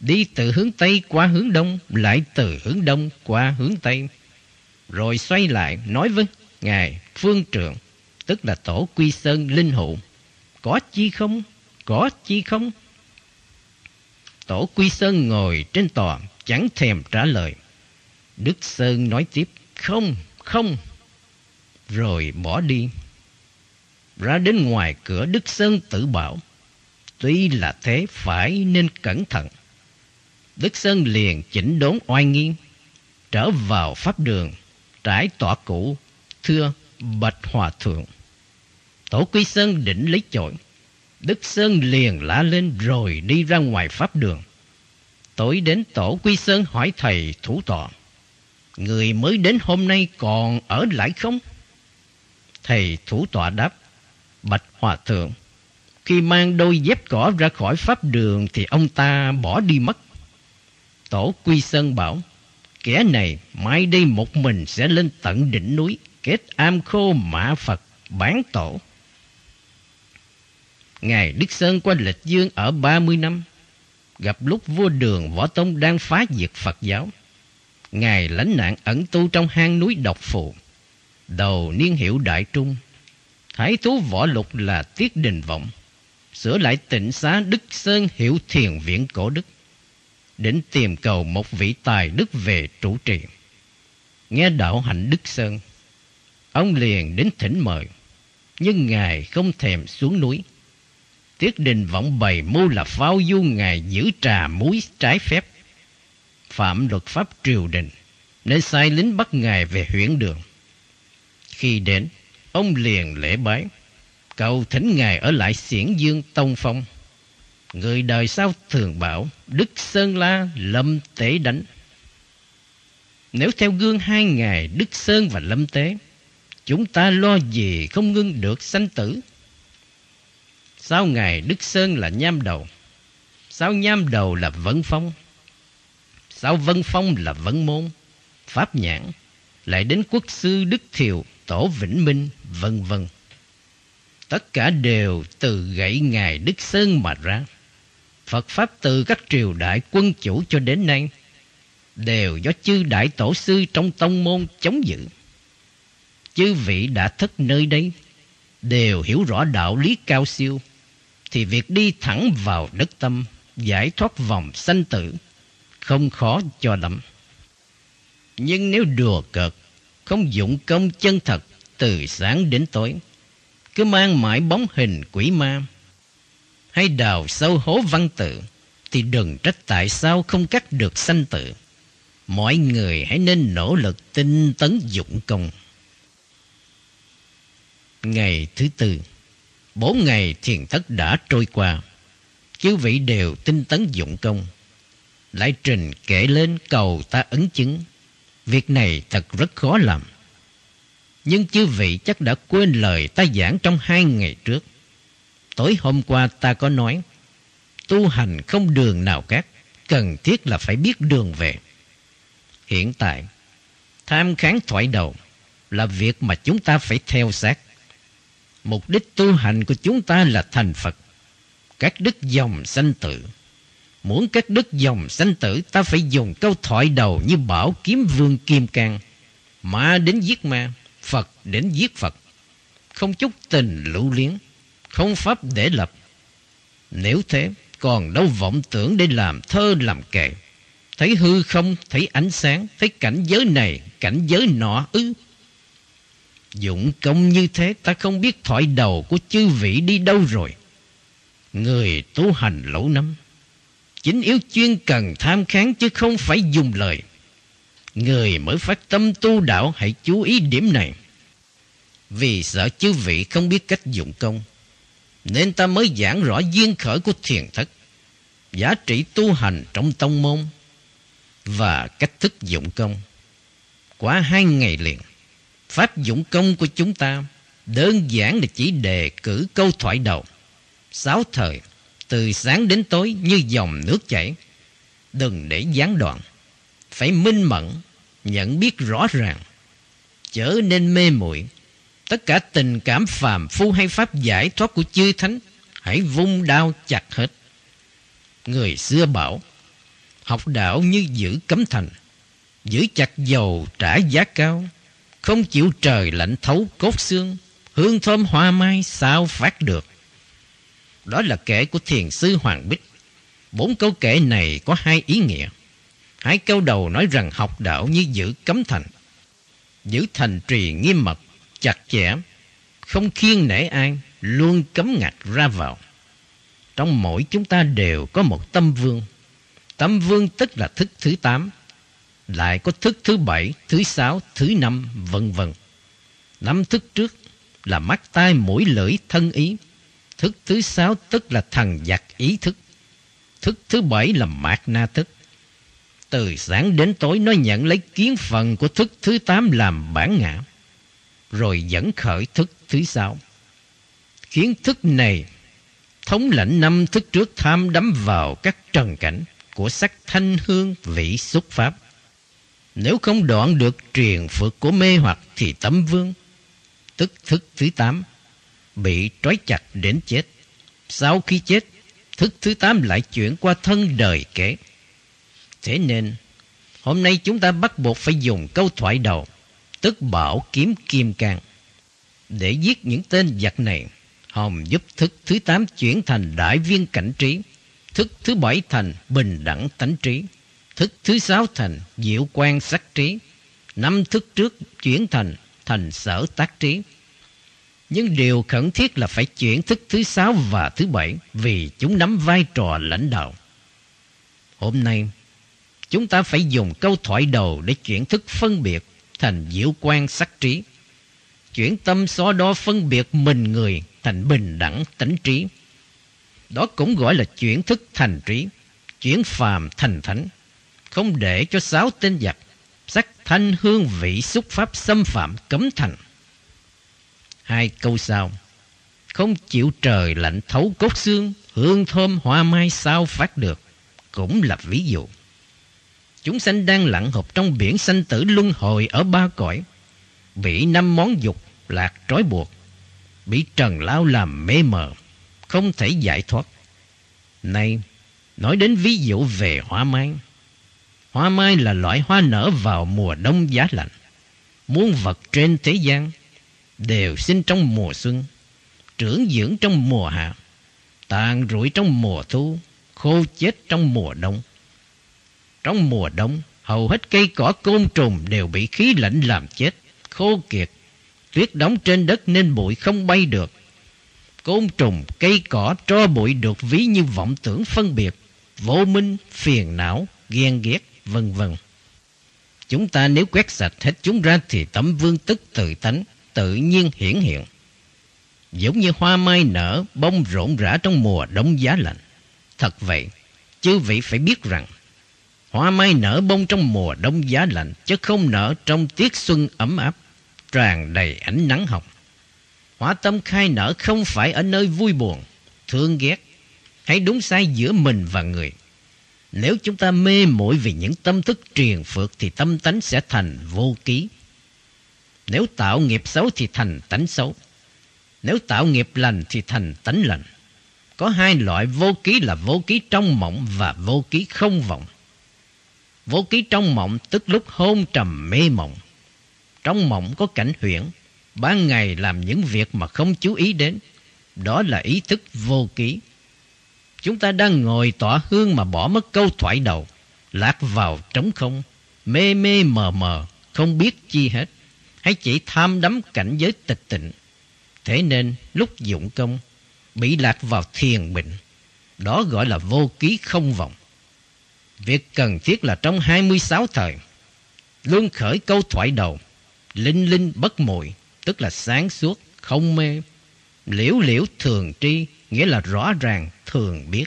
đi từ hướng Tây qua hướng Đông, lại từ hướng Đông qua hướng Tây. Rồi xoay lại nói với Ngài Phương Trượng, tức là Tổ Quy Sơn Linh Hụ. Có chi không? Có chi không? Tổ Quy Sơn ngồi trên tòa, chẳng thèm trả lời. Đức Sơn nói tiếp, không, không. Rồi bỏ đi. Ra đến ngoài cửa Đức Sơn tự bảo, tuy là thế phải nên cẩn thận. Đức Sơn liền chỉnh đốn oai nghiêm, trở vào pháp đường, trải tọa cũ, thưa bạch hòa thượng. Tổ Quy Sơn định lấy chổi, Đức Sơn liền lá lên rồi đi ra ngoài pháp đường. Tối đến tổ Quy Sơn hỏi thầy thủ tọa, người mới đến hôm nay còn ở lại không? Thầy thủ tọa đáp, bạch hòa thượng, khi mang đôi dép cỏ ra khỏi pháp đường thì ông ta bỏ đi mất. Tổ Quy Sơn bảo, kẻ này mai đây một mình sẽ lên tận đỉnh núi, kết am khô mã Phật, bán tổ. Ngài Đức Sơn qua lịch dương ở 30 năm, gặp lúc vua đường Võ Tông đang phá diệt Phật giáo. Ngài lãnh nạn ẩn tu trong hang núi Độc Phù, đầu niên hiệu Đại Trung. Thái thú võ lục là Tiết Đình Vọng, sửa lại tịnh xá Đức Sơn hiệu thiền viện cổ đức đến tìm cầu một vị tài đức về trụ trì. Nghe đạo hạnh Đức Sơn, ông liền đến thỉnh mời, nhưng Ngài không thèm xuống núi. Tiết đình vọng bày mưu là pháo du Ngài giữ trà muối trái phép. Phạm luật pháp triều đình, nên sai lính bắt Ngài về huyện đường. Khi đến, ông liền lễ bái, cầu thỉnh Ngài ở lại xiển dương Tông Phong. Người đời sau thường bảo Đức Sơn La Lâm Tế đánh. Nếu theo gương hai ngày Đức Sơn và Lâm Tế, chúng ta lo gì không ngưng được sanh tử. Sao ngày Đức Sơn là nham đầu? Sao nham đầu là Vân Phong? Sao Vân Phong là Vân Môn? Pháp Nhãn, lại đến quốc sư Đức Thiều, Tổ Vĩnh Minh, vân vân. Tất cả đều từ gãy ngài Đức Sơn mà ra. Phật Pháp từ các triều đại quân chủ cho đến nay đều do chư đại tổ sư trong tông môn chống giữ. Chư vị đã thất nơi đây, đều hiểu rõ đạo lý cao siêu, thì việc đi thẳng vào đất tâm, giải thoát vòng sanh tử, không khó cho lắm. Nhưng nếu đùa cợt, không dụng công chân thật từ sáng đến tối, cứ mang mãi bóng hình quỷ ma hay đào sâu hố văn tự thì đừng trách tại sao không cắt được sanh tử. Mọi người hãy nên nỗ lực tinh tấn dụng công. Ngày thứ tư, bốn ngày thiền thất đã trôi qua. Chư vị đều tinh tấn dụng công. Lại trình kể lên cầu ta ấn chứng. Việc này thật rất khó làm. Nhưng chư vị chắc đã quên lời ta giảng trong hai ngày trước. Tối hôm qua ta có nói, tu hành không đường nào khác, cần thiết là phải biết đường về. Hiện tại, tham kháng thoại đầu là việc mà chúng ta phải theo sát. Mục đích tu hành của chúng ta là thành Phật, các đức dòng sanh tử. Muốn các đức dòng sanh tử ta phải dùng câu thoại đầu như bảo kiếm vương kim cang. Ma đến giết ma, Phật đến giết Phật. Không chút tình lũ liếng không pháp để lập. Nếu thế, còn đâu vọng tưởng để làm thơ làm kệ. Thấy hư không, thấy ánh sáng, thấy cảnh giới này, cảnh giới nọ ư. Dụng công như thế ta không biết thoại đầu của chư vị đi đâu rồi. Người tu hành lâu năm, chính yếu chuyên cần tham kháng chứ không phải dùng lời. Người mới phát tâm tu đạo hãy chú ý điểm này. Vì sợ chư vị không biết cách dụng công nên ta mới giảng rõ duyên khởi của thiền thất, giá trị tu hành trong tông môn và cách thức dụng công. Quá hai ngày liền, pháp dụng công của chúng ta đơn giản là chỉ đề cử câu thoại đầu. Sáu thời, từ sáng đến tối như dòng nước chảy. Đừng để gián đoạn. Phải minh mẫn, nhận biết rõ ràng. Chớ nên mê muội Tất cả tình cảm phàm phu hay pháp giải thoát của chư thánh Hãy vung đao chặt hết Người xưa bảo học đạo như giữ cấm thành, giữ chặt dầu trả giá cao, không chịu trời lạnh thấu cốt xương, hương thơm hoa mai sao phát được. Đó là kể của thiền sư Hoàng Bích. Bốn câu kể này có hai ý nghĩa. Hai câu đầu nói rằng học đạo như giữ cấm thành. Giữ thành trì nghiêm mật, chặt chẽ, không khiêng nể ai, luôn cấm ngặt ra vào. Trong mỗi chúng ta đều có một tâm vương. Tâm vương tức là thức thứ tám. Lại có thức thứ bảy, thứ sáu, thứ năm, vân vân. Năm thức trước là mắt tai mũi lưỡi thân ý. Thức thứ sáu tức là thần giặc ý thức. Thức thứ bảy là mạt na thức. Từ sáng đến tối nó nhận lấy kiến phần của thức thứ tám làm bản ngã. Rồi dẫn khởi thức thứ sáu. Kiến thức này thống lãnh năm thức trước tham đắm vào các trần cảnh của sắc thanh hương vị xúc pháp. Nếu không đoạn được truyền phược của mê hoặc thì tấm vương, tức thức thứ tám, bị trói chặt đến chết. Sau khi chết, thức thứ tám lại chuyển qua thân đời kể. Thế nên, hôm nay chúng ta bắt buộc phải dùng câu thoại đầu, tức bảo kiếm kim cang, để giết những tên giặc này hồng giúp thức thứ tám chuyển thành đại viên cảnh trí, thức thứ bảy thành bình đẳng tánh trí, thức thứ sáu thành diệu quan sắc trí, năm thức trước chuyển thành thành sở tác trí. Nhưng điều khẩn thiết là phải chuyển thức thứ sáu và thứ bảy vì chúng nắm vai trò lãnh đạo. Hôm nay, chúng ta phải dùng câu thoại đầu để chuyển thức phân biệt thành diệu quan sắc trí. Chuyển tâm so đo phân biệt mình người thành bình đẳng tánh trí. Đó cũng gọi là chuyển thức thành trí, chuyển phàm thành thánh, không để cho sáu tên giặc sắc thanh hương vị xúc pháp xâm phạm cấm thành. Hai câu sau, không chịu trời lạnh thấu cốt xương, hương thơm hoa mai sao phát được, cũng là ví dụ. Chúng sanh đang lặn hộp trong biển sanh tử luân hồi ở ba cõi, bị năm món dục lạc trói buộc, bị trần lao làm mê mờ, không thể giải thoát. Nay, nói đến ví dụ về hoa mai. Hoa mai là loại hoa nở vào mùa đông giá lạnh. Muôn vật trên thế gian đều sinh trong mùa xuân, trưởng dưỡng trong mùa hạ, tàn rủi trong mùa thu, khô chết trong mùa đông. Trong mùa đông, hầu hết cây cỏ côn trùng đều bị khí lạnh làm chết, khô kiệt Tuyết đóng trên đất nên bụi không bay được. Côn trùng, cây cỏ, tro bụi được ví như vọng tưởng phân biệt, vô minh, phiền não, ghen ghét, vân vân. Chúng ta nếu quét sạch hết chúng ra thì tấm vương tức tự tánh, tự nhiên hiển hiện. Giống như hoa mai nở, bông rộn rã trong mùa đông giá lạnh. Thật vậy, chư vị phải biết rằng, hoa mai nở bông trong mùa đông giá lạnh, chứ không nở trong tiết xuân ấm áp tràn đầy ánh nắng hồng. Hỏa tâm khai nở không phải ở nơi vui buồn, thương ghét, hay đúng sai giữa mình và người. Nếu chúng ta mê muội vì những tâm thức truyền phượt thì tâm tánh sẽ thành vô ký. Nếu tạo nghiệp xấu thì thành tánh xấu. Nếu tạo nghiệp lành thì thành tánh lành. Có hai loại vô ký là vô ký trong mộng và vô ký không vọng. Vô ký trong mộng tức lúc hôn trầm mê mộng. Trong mộng có cảnh huyễn, ban ngày làm những việc mà không chú ý đến. Đó là ý thức vô ký. Chúng ta đang ngồi tỏa hương mà bỏ mất câu thoại đầu, lạc vào trống không, mê mê mờ mờ, không biết chi hết, hay chỉ tham đắm cảnh giới tịch tịnh. Thế nên lúc dụng công, bị lạc vào thiền bệnh, đó gọi là vô ký không vọng. Việc cần thiết là trong 26 thời, luôn khởi câu thoại đầu, linh linh bất muội tức là sáng suốt không mê liễu liễu thường tri nghĩa là rõ ràng thường biết.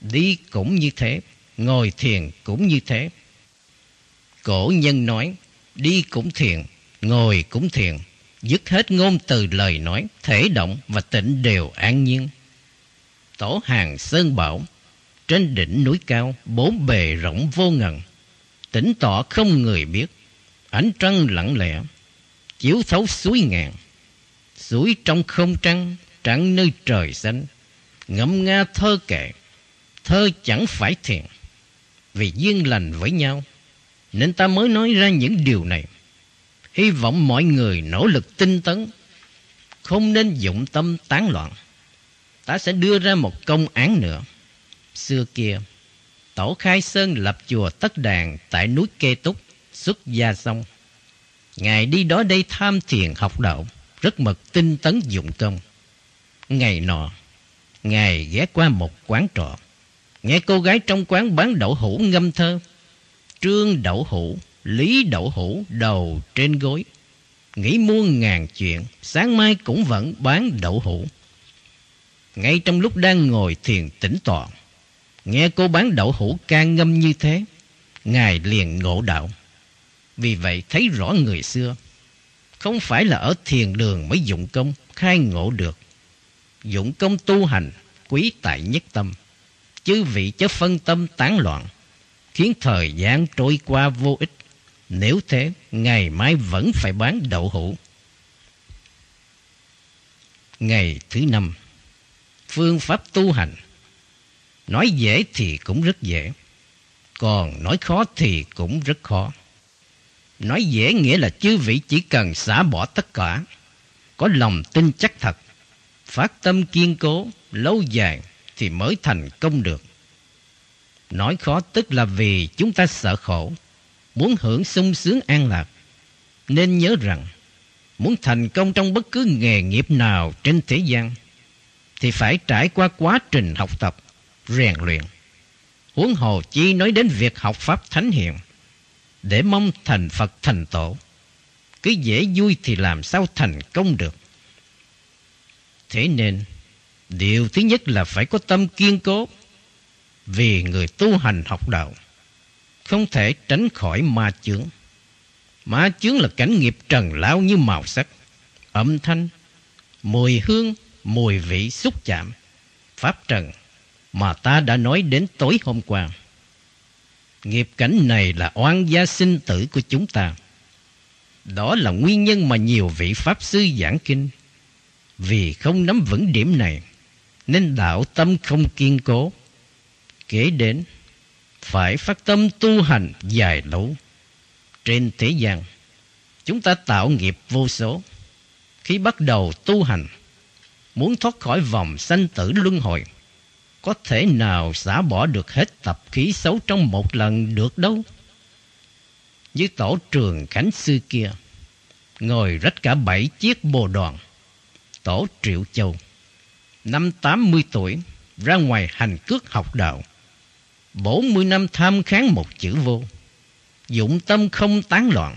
Đi cũng như thế ngồi thiền cũng như thế. Cổ nhân nói đi cũng thiền ngồi cũng thiền dứt hết ngôn từ lời nói thể động và tịnh đều an nhiên. Tổ hàng sơn bảo trên đỉnh núi cao bốn bề rộng vô ngần tỉnh tọa không người biết Ánh trăng lặng lẽ, chiếu thấu suối ngàn. Suối trong không trăng, trăng nơi trời xanh. ngẫm nga thơ kệ, thơ chẳng phải thiền. vì duyên lành với nhau, nên ta mới nói ra những điều này. Hy vọng mọi người nỗ lực tinh tấn, không nên dụng tâm tán loạn. Ta sẽ đưa ra một công án nữa. Xưa kia, Tổ Khai Sơn lập chùa Tất Đàn tại núi Kê Túc, xuất gia xong. Ngài đi đó đây tham thiền học đạo, rất mật tinh tấn dụng công. Ngày nọ, Ngài ghé qua một quán trọ, nghe cô gái trong quán bán đậu hũ ngâm thơ. Trương đậu hũ, Lý đậu hũ đầu trên gối. Nghĩ muôn ngàn chuyện, sáng mai cũng vẫn bán đậu hũ. Ngay trong lúc đang ngồi thiền tĩnh tọa, nghe cô bán đậu hũ ca ngâm như thế, Ngài liền ngộ đạo. Vì vậy thấy rõ người xưa, không phải là ở thiền đường mới dụng công khai ngộ được. Dụng công tu hành, quý tại nhất tâm. chứ vị chớ phân tâm tán loạn, khiến thời gian trôi qua vô ích. Nếu thế, ngày mai vẫn phải bán đậu hũ. Ngày thứ năm, phương pháp tu hành. Nói dễ thì cũng rất dễ, còn nói khó thì cũng rất khó. Nói dễ nghĩa là chư vị chỉ cần xả bỏ tất cả, có lòng tin chắc thật, phát tâm kiên cố, lâu dài thì mới thành công được. Nói khó tức là vì chúng ta sợ khổ, muốn hưởng sung sướng an lạc. Nên nhớ rằng, muốn thành công trong bất cứ nghề nghiệp nào trên thế gian, thì phải trải qua quá trình học tập, rèn luyện. Huống hồ chi nói đến việc học Pháp Thánh hiền để mong thành Phật thành Tổ. Cứ dễ vui thì làm sao thành công được. Thế nên, điều thứ nhất là phải có tâm kiên cố, vì người tu hành học đạo không thể tránh khỏi ma chướng. Ma chướng là cảnh nghiệp trần lao như màu sắc, âm thanh, mùi hương, mùi vị xúc chạm, pháp trần mà ta đã nói đến tối hôm qua. Nghiệp cảnh này là oan gia sinh tử của chúng ta. Đó là nguyên nhân mà nhiều vị Pháp sư giảng kinh. Vì không nắm vững điểm này, nên đạo tâm không kiên cố. Kể đến, phải phát tâm tu hành dài lâu. Trên thế gian, chúng ta tạo nghiệp vô số. Khi bắt đầu tu hành, muốn thoát khỏi vòng sanh tử luân hồi, có thể nào xả bỏ được hết tập khí xấu trong một lần được đâu. Như tổ trường Khánh sư kia, ngồi rách cả bảy chiếc bồ đoàn. Tổ Triệu Châu, năm 80 tuổi, ra ngoài hành cước học đạo. 40 năm tham kháng một chữ vô, dụng tâm không tán loạn.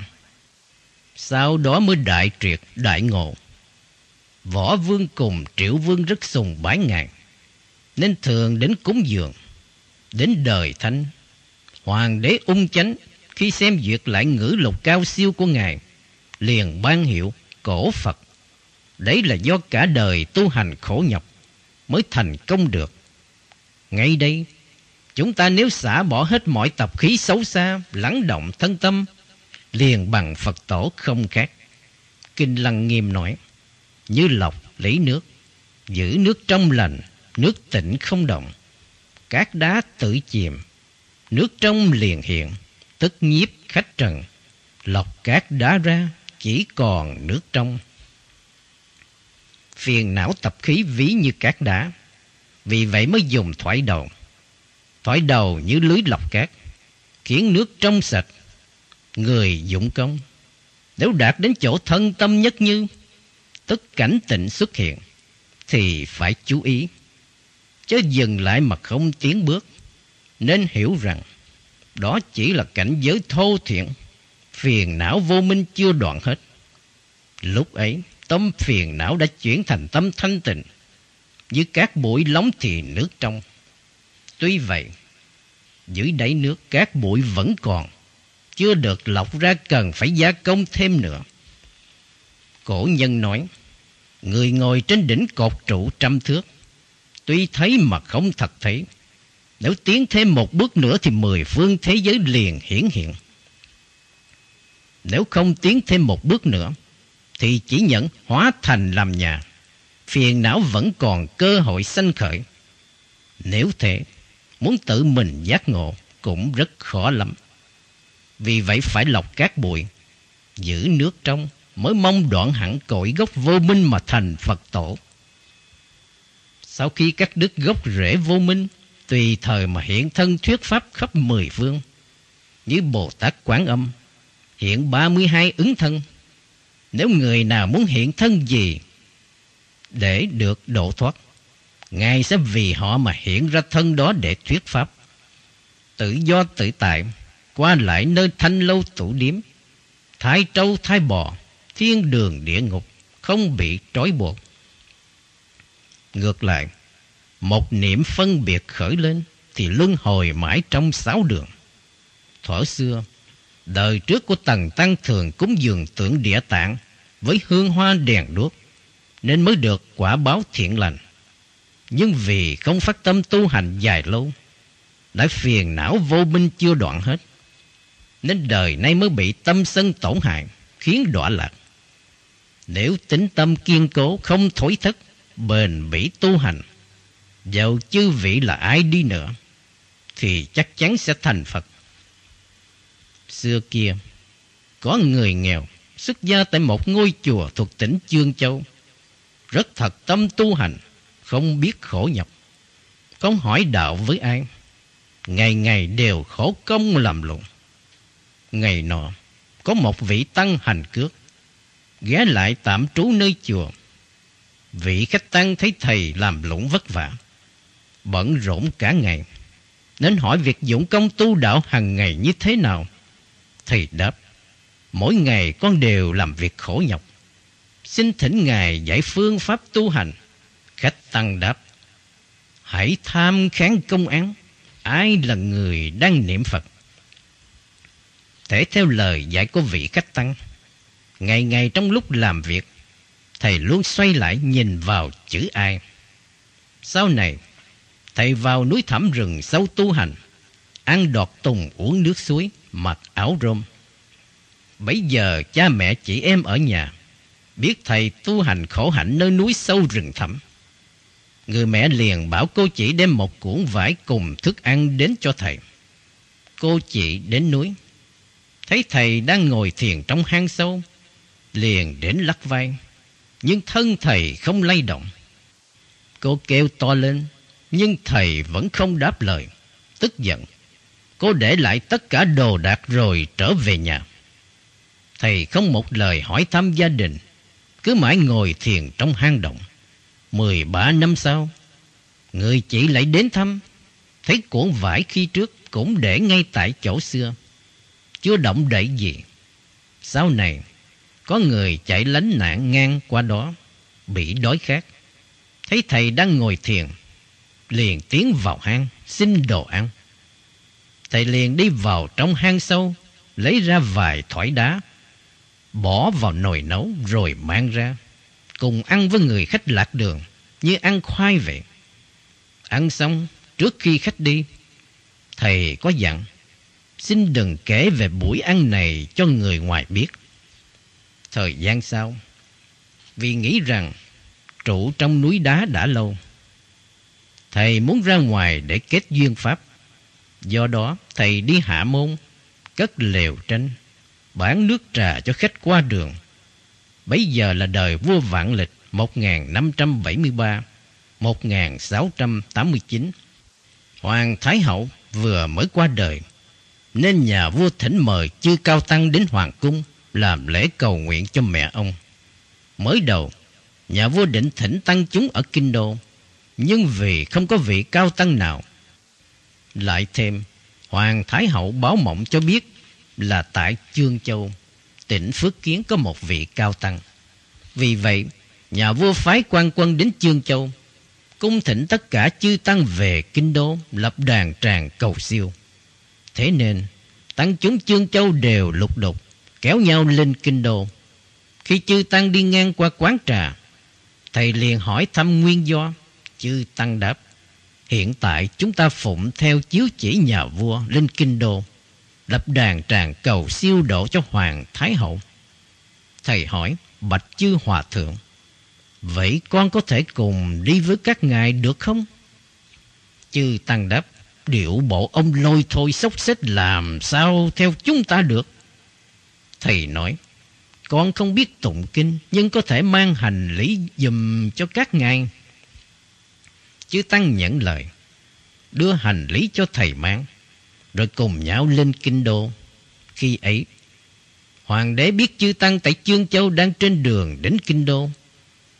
Sau đó mới đại triệt, đại ngộ. Võ vương cùng triệu vương rất sùng bái ngàn nên thường đến cúng dường, đến đời thánh, Hoàng đế ung chánh khi xem duyệt lại ngữ lục cao siêu của Ngài, liền ban hiệu cổ Phật. Đấy là do cả đời tu hành khổ nhọc mới thành công được. Ngay đây, chúng ta nếu xả bỏ hết mọi tập khí xấu xa, lắng động thân tâm, liền bằng Phật tổ không khác. Kinh Lăng Nghiêm nói, như lọc lấy nước, giữ nước trong lành, nước tĩnh không động, các đá tự chìm, nước trong liền hiện, tức nhiếp khách trần, lọc các đá ra, chỉ còn nước trong. Phiền não tập khí ví như các đá, vì vậy mới dùng thoải đầu. thoải đầu như lưới lọc cát, khiến nước trong sạch, người dụng công. Nếu đạt đến chỗ thân tâm nhất như, tức cảnh tịnh xuất hiện, thì phải chú ý chớ dừng lại mà không tiến bước. Nên hiểu rằng đó chỉ là cảnh giới thô thiện, phiền não vô minh chưa đoạn hết. Lúc ấy, tâm phiền não đã chuyển thành tâm thanh tịnh, như các bụi lóng thì nước trong. Tuy vậy, dưới đáy nước các bụi vẫn còn, chưa được lọc ra cần phải gia công thêm nữa. Cổ nhân nói, người ngồi trên đỉnh cột trụ trăm thước, tuy thấy mà không thật thấy. Nếu tiến thêm một bước nữa thì mười phương thế giới liền hiển hiện. Nếu không tiến thêm một bước nữa thì chỉ nhận hóa thành làm nhà. Phiền não vẫn còn cơ hội sanh khởi. Nếu thế, muốn tự mình giác ngộ cũng rất khó lắm. Vì vậy phải lọc cát bụi, giữ nước trong mới mong đoạn hẳn cội gốc vô minh mà thành Phật tổ. Sau khi cắt đứt gốc rễ vô minh, tùy thời mà hiện thân thuyết pháp khắp mười phương, như Bồ Tát Quán Âm, hiện 32 ứng thân. Nếu người nào muốn hiện thân gì để được độ thoát, Ngài sẽ vì họ mà hiện ra thân đó để thuyết pháp. Tự do tự tại, qua lại nơi thanh lâu tủ điếm, thái trâu thái bò, thiên đường địa ngục, không bị trói buộc. Ngược lại, một niệm phân biệt khởi lên thì luân hồi mãi trong sáu đường. Thuở xưa, đời trước của Tần Tăng thường cúng dường tượng địa tạng với hương hoa đèn đuốc, nên mới được quả báo thiện lành. Nhưng vì không phát tâm tu hành dài lâu, đã phiền não vô minh chưa đoạn hết, nên đời nay mới bị tâm sân tổn hại, khiến đọa lạc. Nếu tính tâm kiên cố không thối thất, bền bỉ tu hành, dẫu chư vị là ai đi nữa, thì chắc chắn sẽ thành Phật. Xưa kia, có người nghèo xuất gia tại một ngôi chùa thuộc tỉnh Chương Châu, rất thật tâm tu hành, không biết khổ nhọc, không hỏi đạo với ai, ngày ngày đều khổ công làm lụng. Ngày nọ, có một vị tăng hành cước, ghé lại tạm trú nơi chùa. Vị khách tăng thấy thầy làm lũng vất vả, bận rộn cả ngày, nên hỏi việc dụng công tu đạo hàng ngày như thế nào. Thầy đáp, mỗi ngày con đều làm việc khổ nhọc. Xin thỉnh Ngài giải phương pháp tu hành. Khách tăng đáp, hãy tham kháng công án, ai là người đang niệm Phật. Thể theo lời dạy của vị khách tăng, ngày ngày trong lúc làm việc, thầy luôn xoay lại nhìn vào chữ ai. Sau này, thầy vào núi thẳm rừng sâu tu hành, ăn đọt tùng uống nước suối, mặc áo rôm. Bấy giờ cha mẹ chị em ở nhà, biết thầy tu hành khổ hạnh nơi núi sâu rừng thẳm. Người mẹ liền bảo cô chị đem một cuộn vải cùng thức ăn đến cho thầy. Cô chị đến núi, thấy thầy đang ngồi thiền trong hang sâu, liền đến lắc vai, nhưng thân thầy không lay động. Cô kêu to lên, nhưng thầy vẫn không đáp lời, tức giận. Cô để lại tất cả đồ đạc rồi trở về nhà. Thầy không một lời hỏi thăm gia đình, cứ mãi ngồi thiền trong hang động. Mười ba năm sau, người chị lại đến thăm, thấy cuộn vải khi trước cũng để ngay tại chỗ xưa, chưa động đậy gì. Sau này, có người chạy lánh nạn ngang qua đó, bị đói khát. Thấy thầy đang ngồi thiền, liền tiến vào hang, xin đồ ăn. Thầy liền đi vào trong hang sâu, lấy ra vài thỏi đá, bỏ vào nồi nấu rồi mang ra, cùng ăn với người khách lạc đường, như ăn khoai vậy. Ăn xong, trước khi khách đi, thầy có dặn, xin đừng kể về buổi ăn này cho người ngoài biết. Thời gian sau, vì nghĩ rằng trụ trong núi đá đã lâu, thầy muốn ra ngoài để kết duyên pháp. Do đó, thầy đi hạ môn, cất lều tranh, bán nước trà cho khách qua đường. Bấy giờ là đời vua vạn lịch 1573-1689. Hoàng Thái Hậu vừa mới qua đời, nên nhà vua thỉnh mời chư cao tăng đến hoàng cung làm lễ cầu nguyện cho mẹ ông. Mới đầu, nhà vua định thỉnh tăng chúng ở Kinh Đô, nhưng vì không có vị cao tăng nào. Lại thêm, Hoàng Thái Hậu báo mộng cho biết là tại Chương Châu, tỉnh Phước Kiến có một vị cao tăng. Vì vậy, nhà vua phái quan quân đến Chương Châu, cung thỉnh tất cả chư tăng về Kinh Đô lập đàn tràng cầu siêu. Thế nên, tăng chúng Chương Châu đều lục đục, kéo nhau lên Kinh Đô. Khi chư tăng đi ngang qua quán trà, thầy liền hỏi thăm nguyên do. Chư tăng đáp, hiện tại chúng ta phụng theo chiếu chỉ nhà vua lên Kinh Đô lập đàn tràng cầu siêu độ cho Hoàng Thái Hậu. Thầy hỏi, bạch chư hòa thượng, vậy con có thể cùng đi với các ngài được không? Chư Tăng đáp, điệu bộ ông lôi thôi xốc xếp làm sao theo chúng ta được. Thầy nói, con không biết tụng kinh nhưng có thể mang hành lý dùm cho các ngài. chứ Tăng nhận lời, đưa hành lý cho thầy mang, rồi cùng nhau lên kinh đô. Khi ấy, Hoàng đế biết chư Tăng tại Chương Châu đang trên đường đến kinh đô,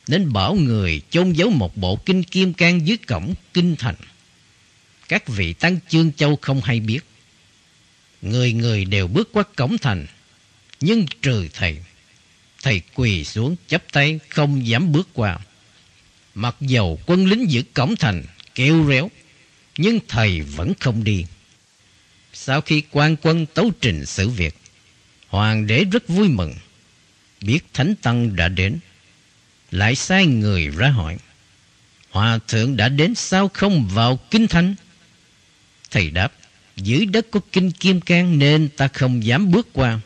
nên bảo người chôn giấu một bộ kinh kim cang dưới cổng kinh thành. Các vị Tăng Chương Châu không hay biết. Người người đều bước qua cổng thành, nhưng trừ thầy. Thầy quỳ xuống chấp tay không dám bước qua. Mặc dầu quân lính giữ cổng thành kêu réo, nhưng thầy vẫn không đi. Sau khi quan quân tấu trình sự việc, hoàng đế rất vui mừng. Biết Thánh Tăng đã đến, lại sai người ra hỏi. Hòa thượng đã đến sao không vào kinh thành? Thầy đáp, dưới đất có kinh kim cang nên ta không dám bước qua.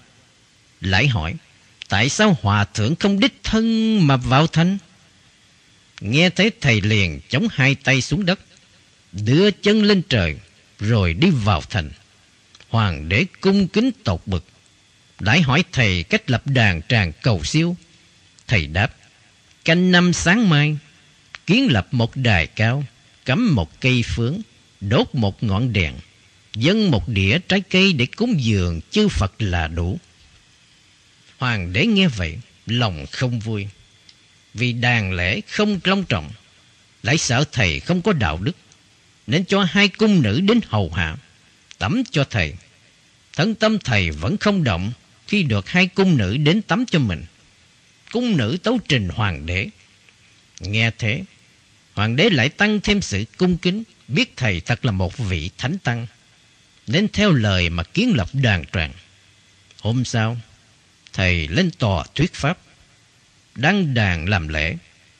Lại hỏi, tại sao hòa thượng không đích thân mà vào thành? Nghe thấy thầy liền chống hai tay xuống đất, đưa chân lên trời, rồi đi vào thành. Hoàng đế cung kính tột bực, lại hỏi thầy cách lập đàn tràng cầu siêu. Thầy đáp, canh năm sáng mai, kiến lập một đài cao, cắm một cây phướng, đốt một ngọn đèn, dâng một đĩa trái cây để cúng dường chư Phật là đủ. Hoàng đế nghe vậy, lòng không vui. Vì đàn lễ không long trọng, lại sợ thầy không có đạo đức, nên cho hai cung nữ đến hầu hạ, tắm cho thầy. Thân tâm thầy vẫn không động khi được hai cung nữ đến tắm cho mình. Cung nữ tấu trình hoàng đế. Nghe thế, hoàng đế lại tăng thêm sự cung kính, biết thầy thật là một vị thánh tăng, nên theo lời mà kiến lập đoàn tràng. Hôm sau, thầy lên tòa thuyết pháp, đăng đàn làm lễ,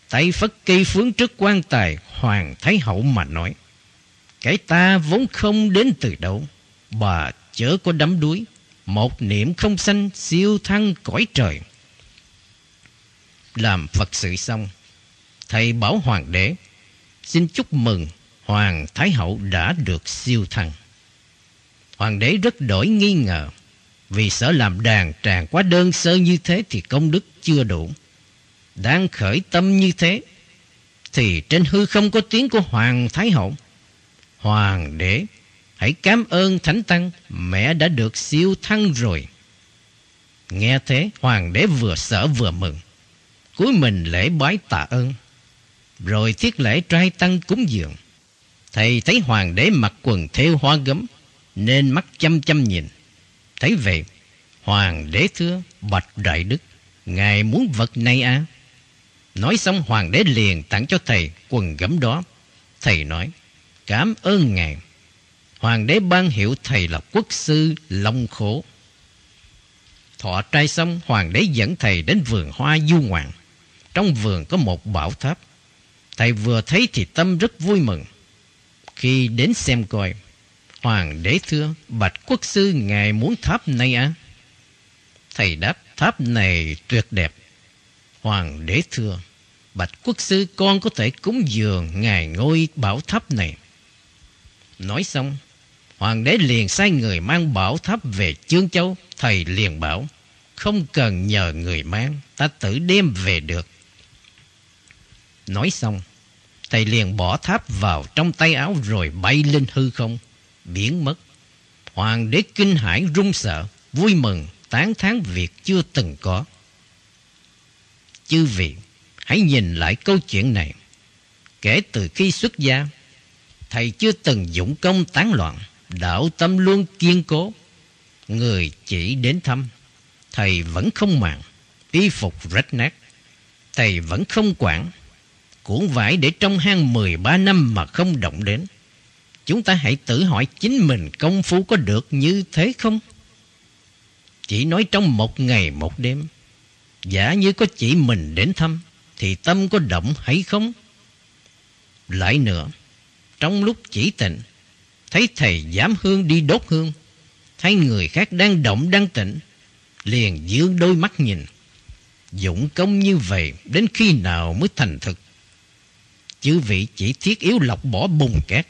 tay phất cây phướng trước quan tài hoàng thái hậu mà nói, cái ta vốn không đến từ đâu, bà chớ có đắm đuối, một niệm không sanh siêu thăng cõi trời. Làm Phật sự xong, thầy bảo hoàng đế, xin chúc mừng Hoàng Thái Hậu đã được siêu thăng. Hoàng đế rất đổi nghi ngờ, vì sợ làm đàn tràng quá đơn sơ như thế thì công đức chưa đủ. Đang khởi tâm như thế, thì trên hư không có tiếng của Hoàng Thái Hậu. Hoàng đế, hãy cảm ơn Thánh Tăng, mẹ đã được siêu thăng rồi. Nghe thế, Hoàng đế vừa sợ vừa mừng. Cuối mình lễ bái tạ ơn. Rồi thiết lễ trai tăng cúng dường. Thầy thấy hoàng đế mặc quần thêu hoa gấm, nên mắt chăm chăm nhìn. Thấy vậy, hoàng đế thưa, bạch đại đức, ngài muốn vật này à? Nói xong hoàng đế liền tặng cho thầy quần gấm đó. Thầy nói, cảm ơn ngài. Hoàng đế ban hiệu thầy là quốc sư Long Khổ. Thọ trai xong, hoàng đế dẫn thầy đến vườn hoa du ngoạn. Trong vườn có một bảo tháp. Thầy vừa thấy thì tâm rất vui mừng. Khi đến xem coi, Hoàng đế thưa, bạch quốc sư ngài muốn tháp này à? Thầy đáp, tháp này tuyệt đẹp. Hoàng đế thưa, bạch quốc sư con có thể cúng dường ngài ngôi bảo tháp này. Nói xong, hoàng đế liền sai người mang bảo tháp về Chương Châu. Thầy liền bảo, không cần nhờ người mang, ta tự đem về được. Nói xong, thầy liền bỏ tháp vào trong tay áo rồi bay lên hư không, biến mất. Hoàng đế kinh hãi run sợ, vui mừng, tán thán việc chưa từng có. Chư vị, hãy nhìn lại câu chuyện này. Kể từ khi xuất gia, thầy chưa từng dũng công tán loạn, đạo tâm luôn kiên cố. Người chỉ đến thăm, thầy vẫn không màng, y phục rách nát. Thầy vẫn không quản, cuộn vải để trong hang 13 năm mà không động đến. Chúng ta hãy tự hỏi chính mình công phu có được như thế không? Chỉ nói trong một ngày một đêm, giả như có chỉ mình đến thăm, thì tâm có động hay không? Lại nữa, trong lúc chỉ tịnh, thấy thầy giám hương đi đốt hương, thấy người khác đang động đang tịnh, liền dương đôi mắt nhìn. Dũng công như vậy đến khi nào mới thành thực? Chứ vị chỉ thiết yếu lọc bỏ bùng cát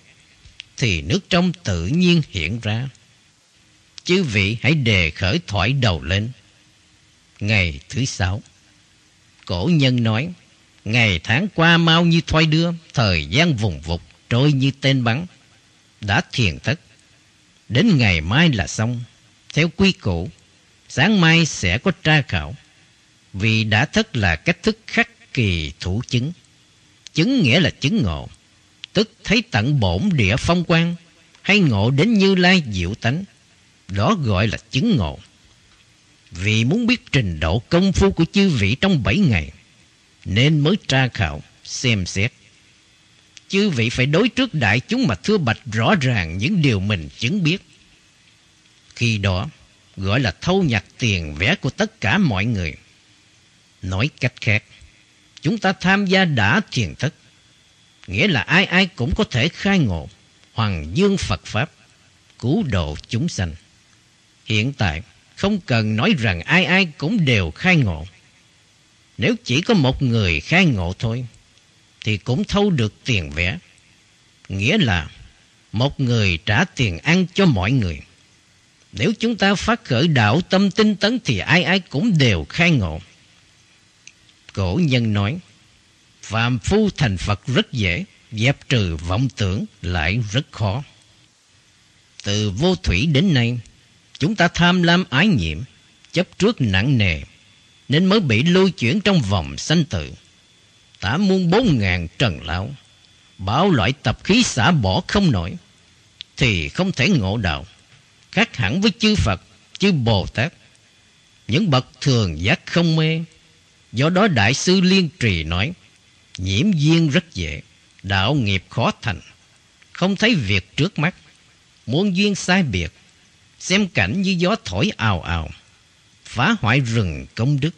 thì nước trong tự nhiên hiện ra. Chư vị hãy đề khởi thoại đầu lên. Ngày thứ sáu, Cổ nhân nói, Ngày tháng qua mau như thoi đưa, Thời gian vùng vụt, trôi như tên bắn, Đã thiền thất. Đến ngày mai là xong. Theo quy củ, Sáng mai sẽ có tra khảo. Vì đã thất là cách thức khắc kỳ thủ chứng. Chứng nghĩa là chứng ngộ. Tức thấy tận bổn địa phong quan Hay ngộ đến như lai diệu tánh. Đó gọi là chứng ngộ. Vì muốn biết trình độ công phu của chư vị trong bảy ngày Nên mới tra khảo, xem xét. Chư vị phải đối trước đại chúng mà thưa bạch rõ ràng những điều mình chứng biết. Khi đó gọi là thâu nhặt tiền vẽ của tất cả mọi người. Nói cách khác Chúng ta tham gia đã thiền thất. Nghĩa là ai ai cũng có thể khai ngộ Hoàng dương Phật Pháp, Cứu độ chúng sanh. Hiện tại, không cần nói rằng ai ai cũng đều khai ngộ. Nếu chỉ có một người khai ngộ thôi, Thì cũng thâu được tiền vẽ. Nghĩa là Một người trả tiền ăn cho mọi người. Nếu chúng ta phát khởi đạo tâm tinh tấn Thì ai ai cũng đều khai ngộ. Cổ nhân nói Phạm phu thành Phật rất dễ, dẹp trừ vọng tưởng lại rất khó. Từ vô thủy đến nay, chúng ta tham lam ái nhiệm, chấp trước nặng nề, nên mới bị lưu chuyển trong vòng sanh tử. Tả muôn bốn ngàn trần lão, bảo loại tập khí xả bỏ không nổi, thì không thể ngộ đạo, khác hẳn với chư Phật, chư Bồ Tát. Những bậc thường giác không mê, do đó Đại sư Liên Trì nói, nhiễm duyên rất dễ, đạo nghiệp khó thành, không thấy việc trước mắt, muốn duyên sai biệt, xem cảnh như gió thổi ào ào, phá hoại rừng công đức,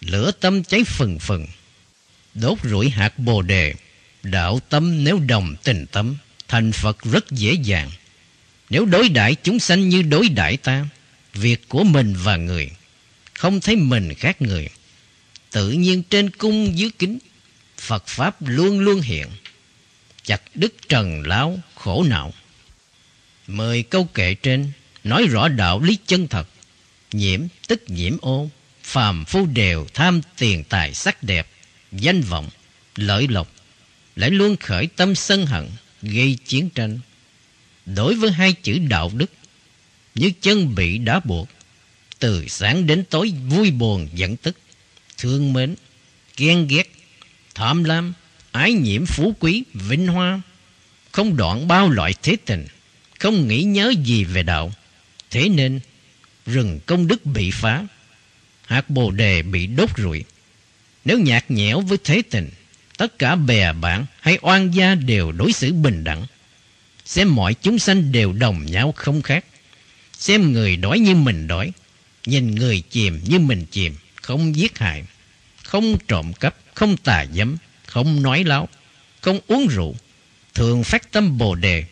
lửa tâm cháy phừng phừng, đốt rủi hạt bồ đề, đạo tâm nếu đồng tình tâm, thành Phật rất dễ dàng. Nếu đối đãi chúng sanh như đối đãi ta, việc của mình và người, không thấy mình khác người, tự nhiên trên cung dưới kính. Phật Pháp luôn luôn hiện. Chặt đứt trần lão khổ não. Mời câu kệ trên Nói rõ đạo lý chân thật. Nhiễm tức nhiễm ô Phàm phu đều tham tiền tài sắc đẹp Danh vọng, lợi lộc Lại luôn khởi tâm sân hận Gây chiến tranh. Đối với hai chữ đạo đức Như chân bị đá buộc Từ sáng đến tối vui buồn giận tức Thương mến, ghen ghét tham lam, ái nhiễm phú quý, vinh hoa, không đoạn bao loại thế tình, không nghĩ nhớ gì về đạo. Thế nên, rừng công đức bị phá, hạt bồ đề bị đốt rụi. Nếu nhạt nhẽo với thế tình, tất cả bè bạn hay oan gia đều đối xử bình đẳng. Xem mọi chúng sanh đều đồng nhau không khác. Xem người đói như mình đói, nhìn người chìm như mình chìm, không giết hại, không trộm cắp, không tà dâm, không nói láo, không uống rượu, thường phát tâm Bồ đề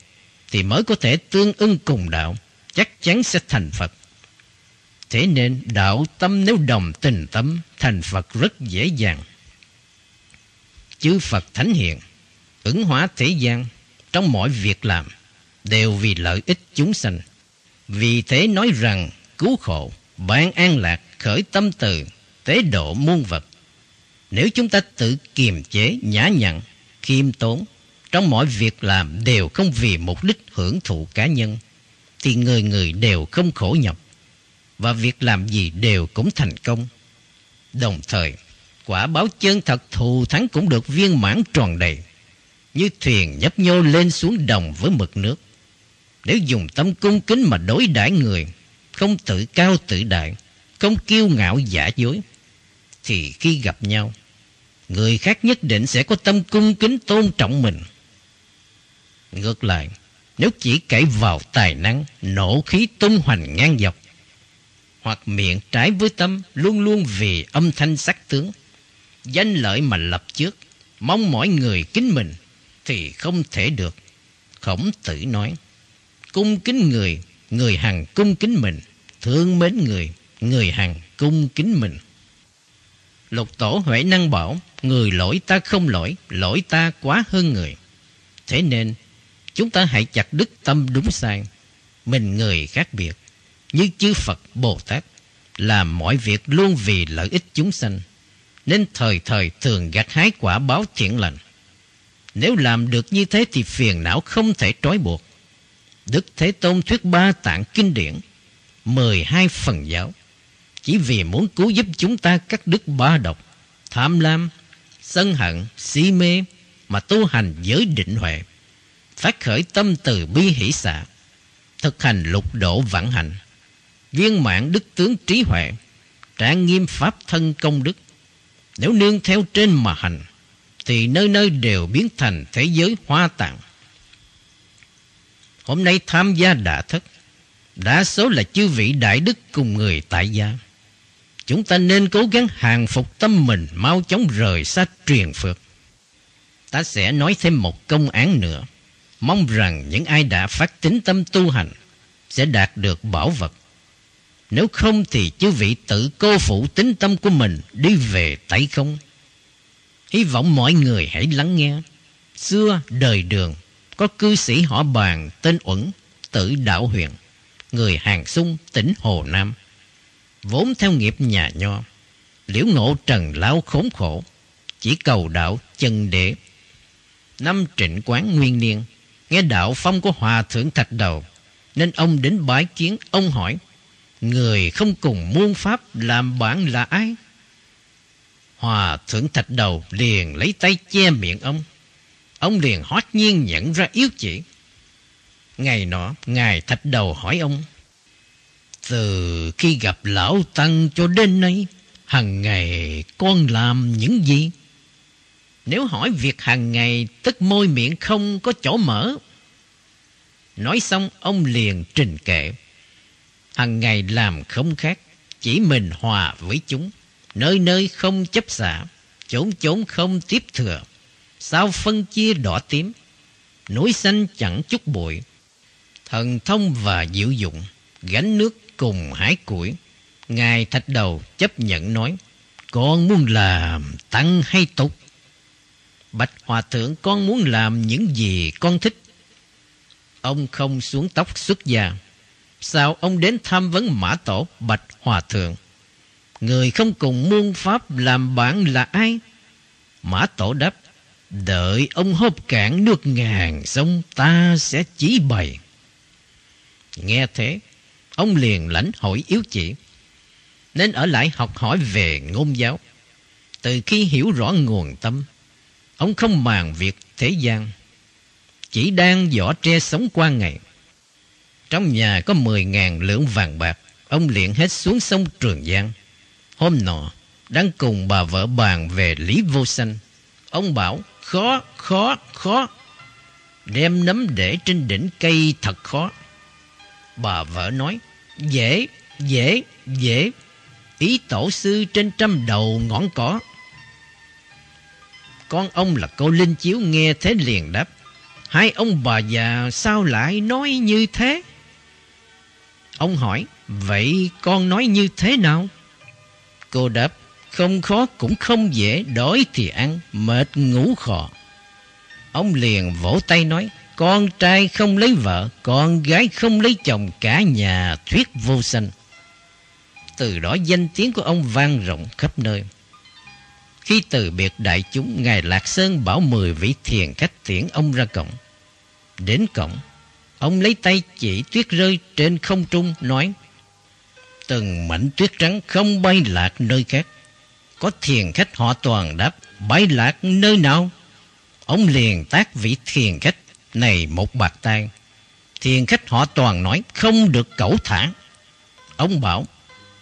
thì mới có thể tương ưng cùng đạo, chắc chắn sẽ thành Phật. Thế nên đạo tâm nếu đồng tình tâm thành Phật rất dễ dàng. Chư Phật Thánh Hiện ứng hóa thế gian trong mọi việc làm đều vì lợi ích chúng sanh. Vì thế nói rằng cứu khổ, ban an lạc, khởi tâm từ, tế độ muôn vật nếu chúng ta tự kiềm chế, nhã nhặn, khiêm tốn, trong mọi việc làm đều không vì mục đích hưởng thụ cá nhân, thì người người đều không khổ nhọc, và việc làm gì đều cũng thành công. Đồng thời, quả báo chân thật thù thắng cũng được viên mãn tròn đầy, như thuyền nhấp nhô lên xuống đồng với mực nước. Nếu dùng tâm cung kính mà đối đãi người, không tự cao tự đại, không kiêu ngạo giả dối, thì khi gặp nhau, người khác nhất định sẽ có tâm cung kính tôn trọng mình. Ngược lại, nếu chỉ cậy vào tài năng, nổ khí tung hoành ngang dọc, hoặc miệng trái với tâm luôn luôn vì âm thanh sắc tướng, danh lợi mà lập trước, mong mọi người kính mình, thì không thể được. Khổng tử nói, cung kính người, người hằng cung kính mình, thương mến người, người hằng cung kính mình. Lục tổ Huệ Năng bảo, người lỗi ta không lỗi, lỗi ta quá hơn người. Thế nên, chúng ta hãy chặt đứt tâm đúng sai. Mình người khác biệt, như chư Phật Bồ Tát, làm mọi việc luôn vì lợi ích chúng sanh, nên thời thời thường gặt hái quả báo thiện lành. Nếu làm được như thế thì phiền não không thể trói buộc. Đức Thế Tôn thuyết ba tạng kinh điển, 12 phần giáo, chỉ vì muốn cứu giúp chúng ta các đức ba độc, tham lam, sân hận, si mê mà tu hành giới định huệ, phát khởi tâm từ bi hỷ xạ, thực hành lục độ vạn hành, viên mãn đức tướng trí huệ, trạng nghiêm pháp thân công đức. Nếu nương theo trên mà hành, thì nơi nơi đều biến thành thế giới hoa tạng. Hôm nay tham gia đã thất, đa số là chư vị đại đức cùng người tại gia. Chúng ta nên cố gắng hàng phục tâm mình mau chóng rời xa truyền phược. Ta sẽ nói thêm một công án nữa. Mong rằng những ai đã phát tính tâm tu hành sẽ đạt được bảo vật. Nếu không thì chư vị tự cô phụ tính tâm của mình đi về tay không. Hy vọng mọi người hãy lắng nghe. Xưa đời đường có cư sĩ họ bàn tên Uẩn, tử đạo huyền, người hàng sung tỉnh Hồ Nam. Vốn theo nghiệp nhà nho, liễu ngộ trần lao khốn khổ, chỉ cầu đạo chân đế. Năm trịnh quán nguyên niên, nghe đạo phong của hòa thượng thạch đầu, nên ông đến bái kiến ông hỏi, người không cùng muôn pháp làm bạn là ai? Hòa thượng thạch đầu liền lấy tay che miệng ông. Ông liền hót nhiên nhận ra yếu chỉ. Ngày nọ, Ngài thạch đầu hỏi ông. Từ khi gặp Lão Tăng cho đến nay, hằng ngày con làm những gì? Nếu hỏi việc hàng ngày, tức môi miệng không có chỗ mở. Nói xong, ông liền trình kệ. Hằng ngày làm không khác, chỉ mình hòa với chúng nơi nơi không chấp xả chốn chốn không tiếp thừa, sao phân chia đỏ tím, núi xanh chẳng chút bụi, thần thông và diệu dụng, gánh nước cùng hái củi. Ngài thạch đầu chấp nhận nói, con muốn làm tăng hay tục? Bạch Hòa Thượng con muốn làm những gì con thích. Ông không xuống tóc xuất gia. Sao ông đến tham vấn mã tổ Bạch Hòa Thượng? Người không cùng muôn pháp làm bạn là ai? Mã tổ đáp, đợi ông hốp cạn nước ngàn sông ta sẽ chỉ bày. Nghe thế, ông liền lãnh hội yếu chỉ, nên ở lại học hỏi về ngôn giáo. Từ khi hiểu rõ nguồn tâm, ông không màng việc thế gian, chỉ đang vỏ tre sống qua ngày. Trong nhà có mười ngàn lượng vàng bạc, ông liền hết xuống sông Trường Giang Hôm nọ, đang cùng bà vợ bàn về Lý Vô Sanh. Ông bảo, khó, khó, khó. Đem nấm để trên đỉnh cây thật khó. Bà vợ nói, dễ, dễ, dễ. Ý tổ sư trên trăm đầu ngọn cỏ. Con ông là cô Linh Chiếu nghe thế liền đáp. Hai ông bà già sao lại nói như thế? Ông hỏi, vậy con nói như thế nào? Cô đáp, không khó cũng không dễ, đói thì ăn, mệt ngủ khò. Ông liền vỗ tay nói, con trai không lấy vợ, con gái không lấy chồng, cả nhà thuyết vô sanh. Từ đó danh tiếng của ông vang rộng khắp nơi. Khi từ biệt đại chúng, Ngài Lạc Sơn bảo mười vị thiền khách tiễn ông ra cổng. Đến cổng, ông lấy tay chỉ tuyết rơi trên không trung, nói, Từng mảnh tuyết trắng không bay lạc nơi khác. Có thiền khách họ toàn đáp, bay lạc nơi nào? Ông liền tác vị thiền khách này một bạc tay. Thiền khách họ toàn nói không được cẩu thả. Ông bảo,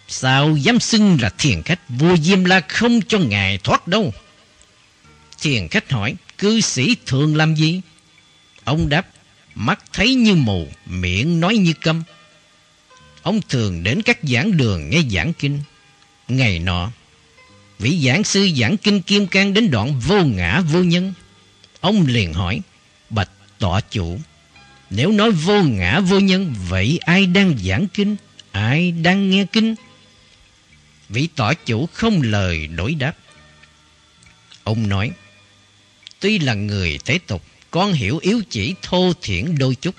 sao dám xưng là thiền khách vua Diêm La không cho ngài thoát đâu. Thiền khách hỏi, cư sĩ thường làm gì? Ông đáp, mắt thấy như mù, miệng nói như câm. Ông thường đến các giảng đường nghe giảng kinh. Ngày nọ, vị giảng sư giảng kinh Kim Cang đến đoạn vô ngã vô nhân. Ông liền hỏi, bạch tọa chủ, nếu nói vô ngã vô nhân, vậy ai đang giảng kinh? Ai đang nghe kinh? Vị tọa chủ không lời đối đáp. Ông nói, tuy là người thế tục, con hiểu yếu chỉ thô thiển đôi chút.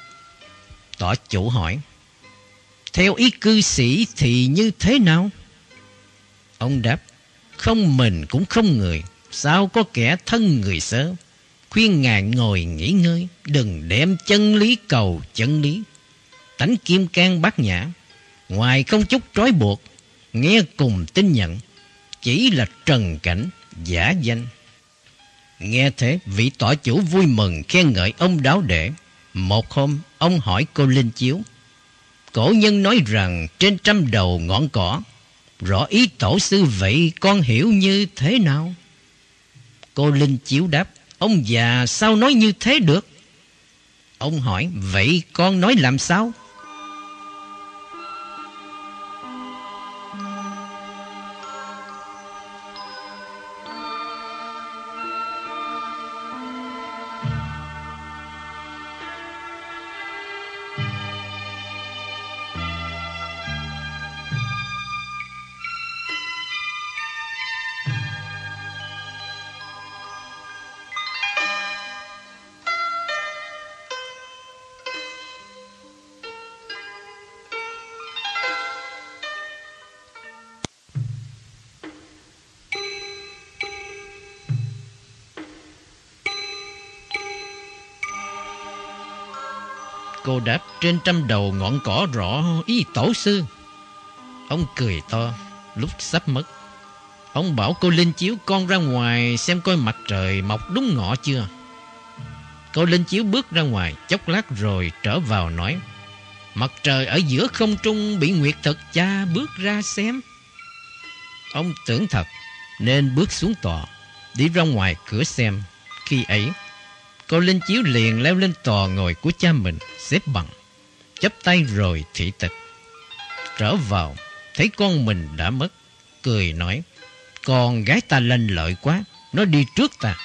Tỏ chủ hỏi, theo ý cư sĩ thì như thế nào? Ông đáp, không mình cũng không người, sao có kẻ thân người sớ. Khuyên ngài ngồi nghỉ ngơi, đừng đem chân lý cầu chân lý. Tánh kim can bát nhã, ngoài không chút trói buộc, nghe cùng tin nhận, chỉ là trần cảnh, giả danh. Nghe thế, vị tỏ chủ vui mừng khen ngợi ông đáo đệ. Một hôm, ông hỏi cô Linh Chiếu. Cổ nhân nói rằng trên trăm đầu ngọn cỏ, rõ ý tổ sư vậy con hiểu như thế nào? Cô Linh Chiếu đáp, ông già sao nói như thế được? Ông hỏi, vậy con nói làm sao? Trên trăm đầu ngọn cỏ rõ ý tổ sư. Ông cười to, lúc sắp mất. Ông bảo cô Linh Chiếu con ra ngoài xem coi mặt trời mọc đúng ngọ chưa. Cô Linh Chiếu bước ra ngoài chốc lát rồi trở vào nói, Mặt trời ở giữa không trung bị nguyệt thực cha bước ra xem. Ông tưởng thật, nên bước xuống tòa, đi ra ngoài cửa xem. Khi ấy, Cô Linh Chiếu liền leo lên tòa ngồi của cha mình, Xếp bằng chấp tay rồi thị tịch. Trở vào Thấy con mình đã mất Cười nói Con gái ta lanh lợi quá Nó đi trước ta.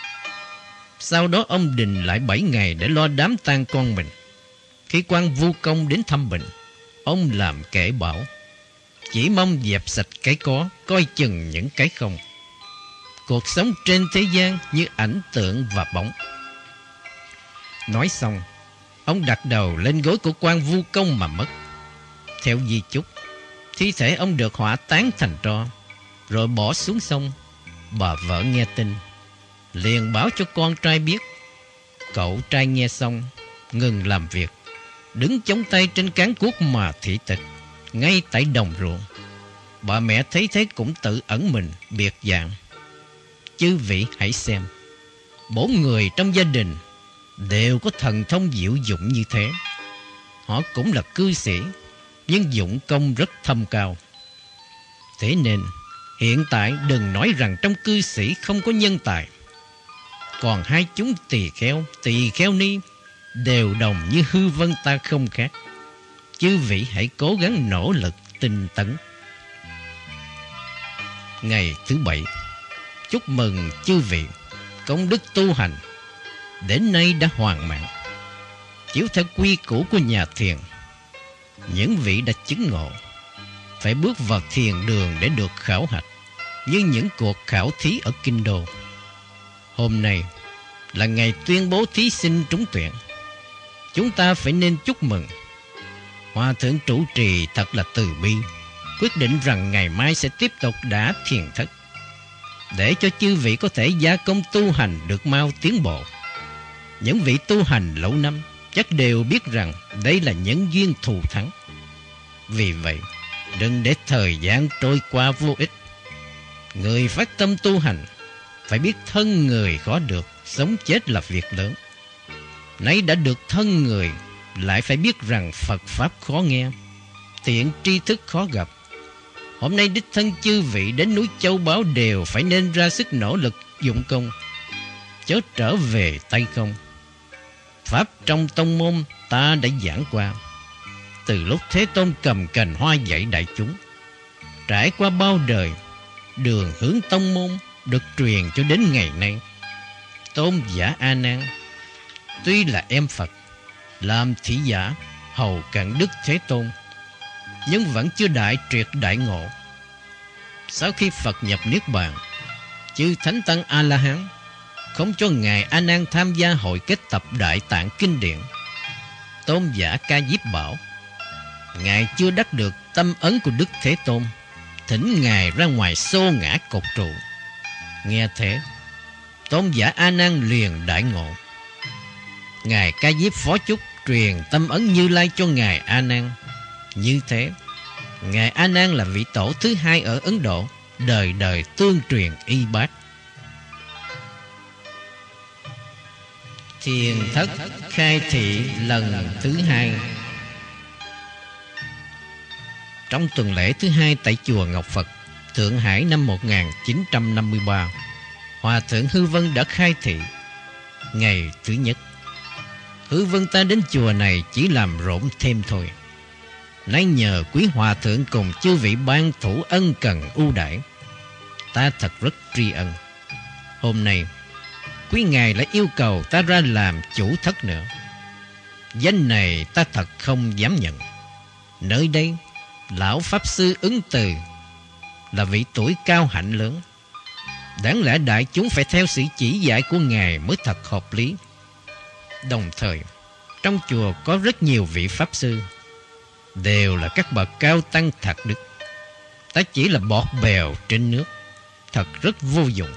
Sau đó ông Đình lại bảy ngày Để lo đám tang con mình. Khi quan vu công đến thăm bệnh Ông làm kể bảo Chỉ mong dẹp sạch cái có Coi chừng những cái không. Cuộc sống trên thế gian Như ảnh tượng và bóng. Nói xong, ông đặt đầu lên gối của quan vu công mà mất. Theo di chúc, thi thể ông được hỏa tán thành tro, rồi bỏ xuống sông. Bà vợ nghe tin, liền báo cho con trai biết. Cậu trai nghe xong, ngừng làm việc, đứng chống tay trên cán cuốc mà thị tịch, ngay tại đồng ruộng. Bà mẹ thấy thế cũng tự ẩn mình, biệt dạng. Chư vị hãy xem, bốn người trong gia đình đều có thần thông diệu dụng như thế. Họ cũng là cư sĩ, nhưng dụng công rất thâm cao. Thế nên, hiện tại đừng nói rằng trong cư sĩ không có nhân tài. Còn hai chúng tỳ kheo, tỳ kheo ni đều đồng như hư vân ta không khác. Chư vị hãy cố gắng nỗ lực tinh tấn. Ngày thứ bảy, chúc mừng chư vị công đức tu hành đến nay đã hoàn mạng. Chiếu theo quy củ của nhà thiền, những vị đã chứng ngộ phải bước vào thiền đường để được khảo hạch như những cuộc khảo thí ở Kinh Đô. Hôm nay là ngày tuyên bố thí sinh trúng tuyển. Chúng ta phải nên chúc mừng. Hòa thượng chủ trì thật là từ bi, quyết định rằng ngày mai sẽ tiếp tục đã thiền thất để cho chư vị có thể gia công tu hành được mau tiến bộ. Những vị tu hành lâu năm chắc đều biết rằng đây là nhân duyên thù thắng. Vì vậy, đừng để thời gian trôi qua vô ích. Người phát tâm tu hành phải biết thân người khó được, sống chết là việc lớn. Nay đã được thân người, lại phải biết rằng Phật Pháp khó nghe, tiện tri thức khó gặp. Hôm nay đích thân chư vị đến núi Châu Báo đều phải nên ra sức nỗ lực dụng công, chớ trở về tay không. Pháp trong tông môn ta đã giảng qua. Từ lúc Thế Tôn cầm cành hoa dạy đại chúng, trải qua bao đời, đường hướng tông môn được truyền cho đến ngày nay. Tôn giả A Nan tuy là em Phật, làm thị giả hầu cận Đức Thế Tôn, nhưng vẫn chưa đại triệt đại ngộ. Sau khi Phật nhập Niết Bàn, chư Thánh Tăng A-La-Hán không cho Ngài A Nan tham gia hội kết tập Đại Tạng Kinh Điển. Tôn giả Ca Diếp bảo, Ngài chưa đắc được tâm ấn của Đức Thế Tôn, thỉnh Ngài ra ngoài xô ngã cột trụ. Nghe thế, Tôn giả A Nan liền đại ngộ. Ngài Ca Diếp phó chúc truyền tâm ấn Như Lai cho Ngài A Nan. Như thế, Ngài A Nan là vị tổ thứ hai ở Ấn Độ, đời đời tương truyền y bát. Thiền thất khai thị lần thứ hai Trong tuần lễ thứ hai tại chùa Ngọc Phật, Thượng Hải năm 1953, Hòa Thượng Hư Vân đã khai thị ngày thứ nhất. Hư Vân ta đến chùa này chỉ làm rộn thêm thôi. Nay nhờ quý hòa thượng cùng chư vị ban thủ ân cần ưu đãi Ta thật rất tri ân Hôm nay Quý ngài lại yêu cầu ta ra làm chủ thất nữa Danh này ta thật không dám nhận Nơi đây Lão Pháp Sư ứng từ Là vị tuổi cao hạnh lớn Đáng lẽ đại chúng phải theo sự chỉ dạy của Ngài mới thật hợp lý Đồng thời Trong chùa có rất nhiều vị Pháp Sư đều là các bậc cao tăng thật đức. Ta chỉ là bọt bèo trên nước, thật rất vô dụng.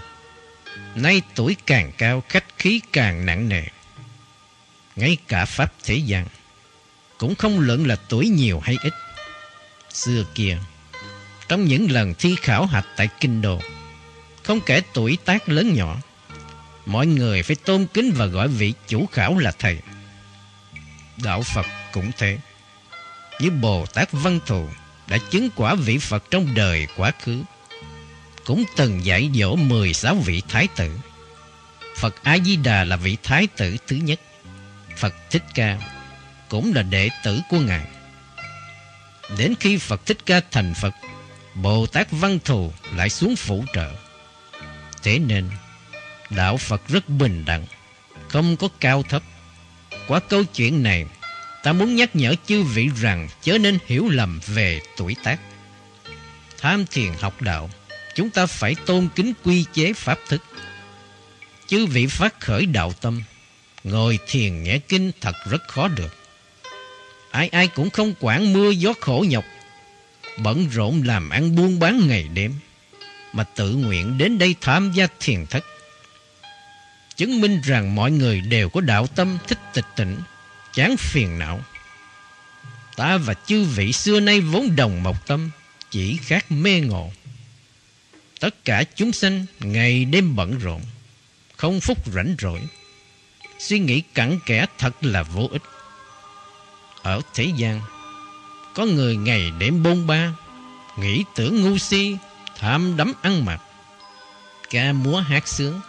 Nay tuổi càng cao, khách khí càng nặng nề. Ngay cả Pháp thế gian, cũng không luận là tuổi nhiều hay ít. Xưa kia, trong những lần thi khảo hạch tại Kinh Đô, không kể tuổi tác lớn nhỏ, mọi người phải tôn kính và gọi vị chủ khảo là thầy. Đạo Phật cũng thế như Bồ Tát Văn Thù đã chứng quả vị Phật trong đời quá khứ. Cũng từng dạy dỗ 16 vị thái tử. Phật A-di-đà là vị thái tử thứ nhất. Phật Thích Ca cũng là đệ tử của Ngài. Đến khi Phật Thích Ca thành Phật, Bồ Tát Văn Thù lại xuống phụ trợ. Thế nên, đạo Phật rất bình đẳng, không có cao thấp. Qua câu chuyện này, Ta muốn nhắc nhở chư vị rằng chớ nên hiểu lầm về tuổi tác. Tham thiền học đạo, chúng ta phải tôn kính quy chế pháp thức. Chư vị phát khởi đạo tâm, ngồi thiền nghĩa kinh thật rất khó được. Ai ai cũng không quản mưa gió khổ nhọc, bận rộn làm ăn buôn bán ngày đêm, mà tự nguyện đến đây tham gia thiền thất. Chứng minh rằng mọi người đều có đạo tâm thích tịch tỉnh, chán phiền não. Ta và chư vị xưa nay vốn đồng một tâm, chỉ khác mê ngộ. Tất cả chúng sanh ngày đêm bận rộn, không phúc rảnh rỗi. Suy nghĩ cặn kẽ thật là vô ích. Ở thế gian, có người ngày đêm bôn ba, nghĩ tưởng ngu si, tham đắm ăn mặc. Ca múa hát sướng,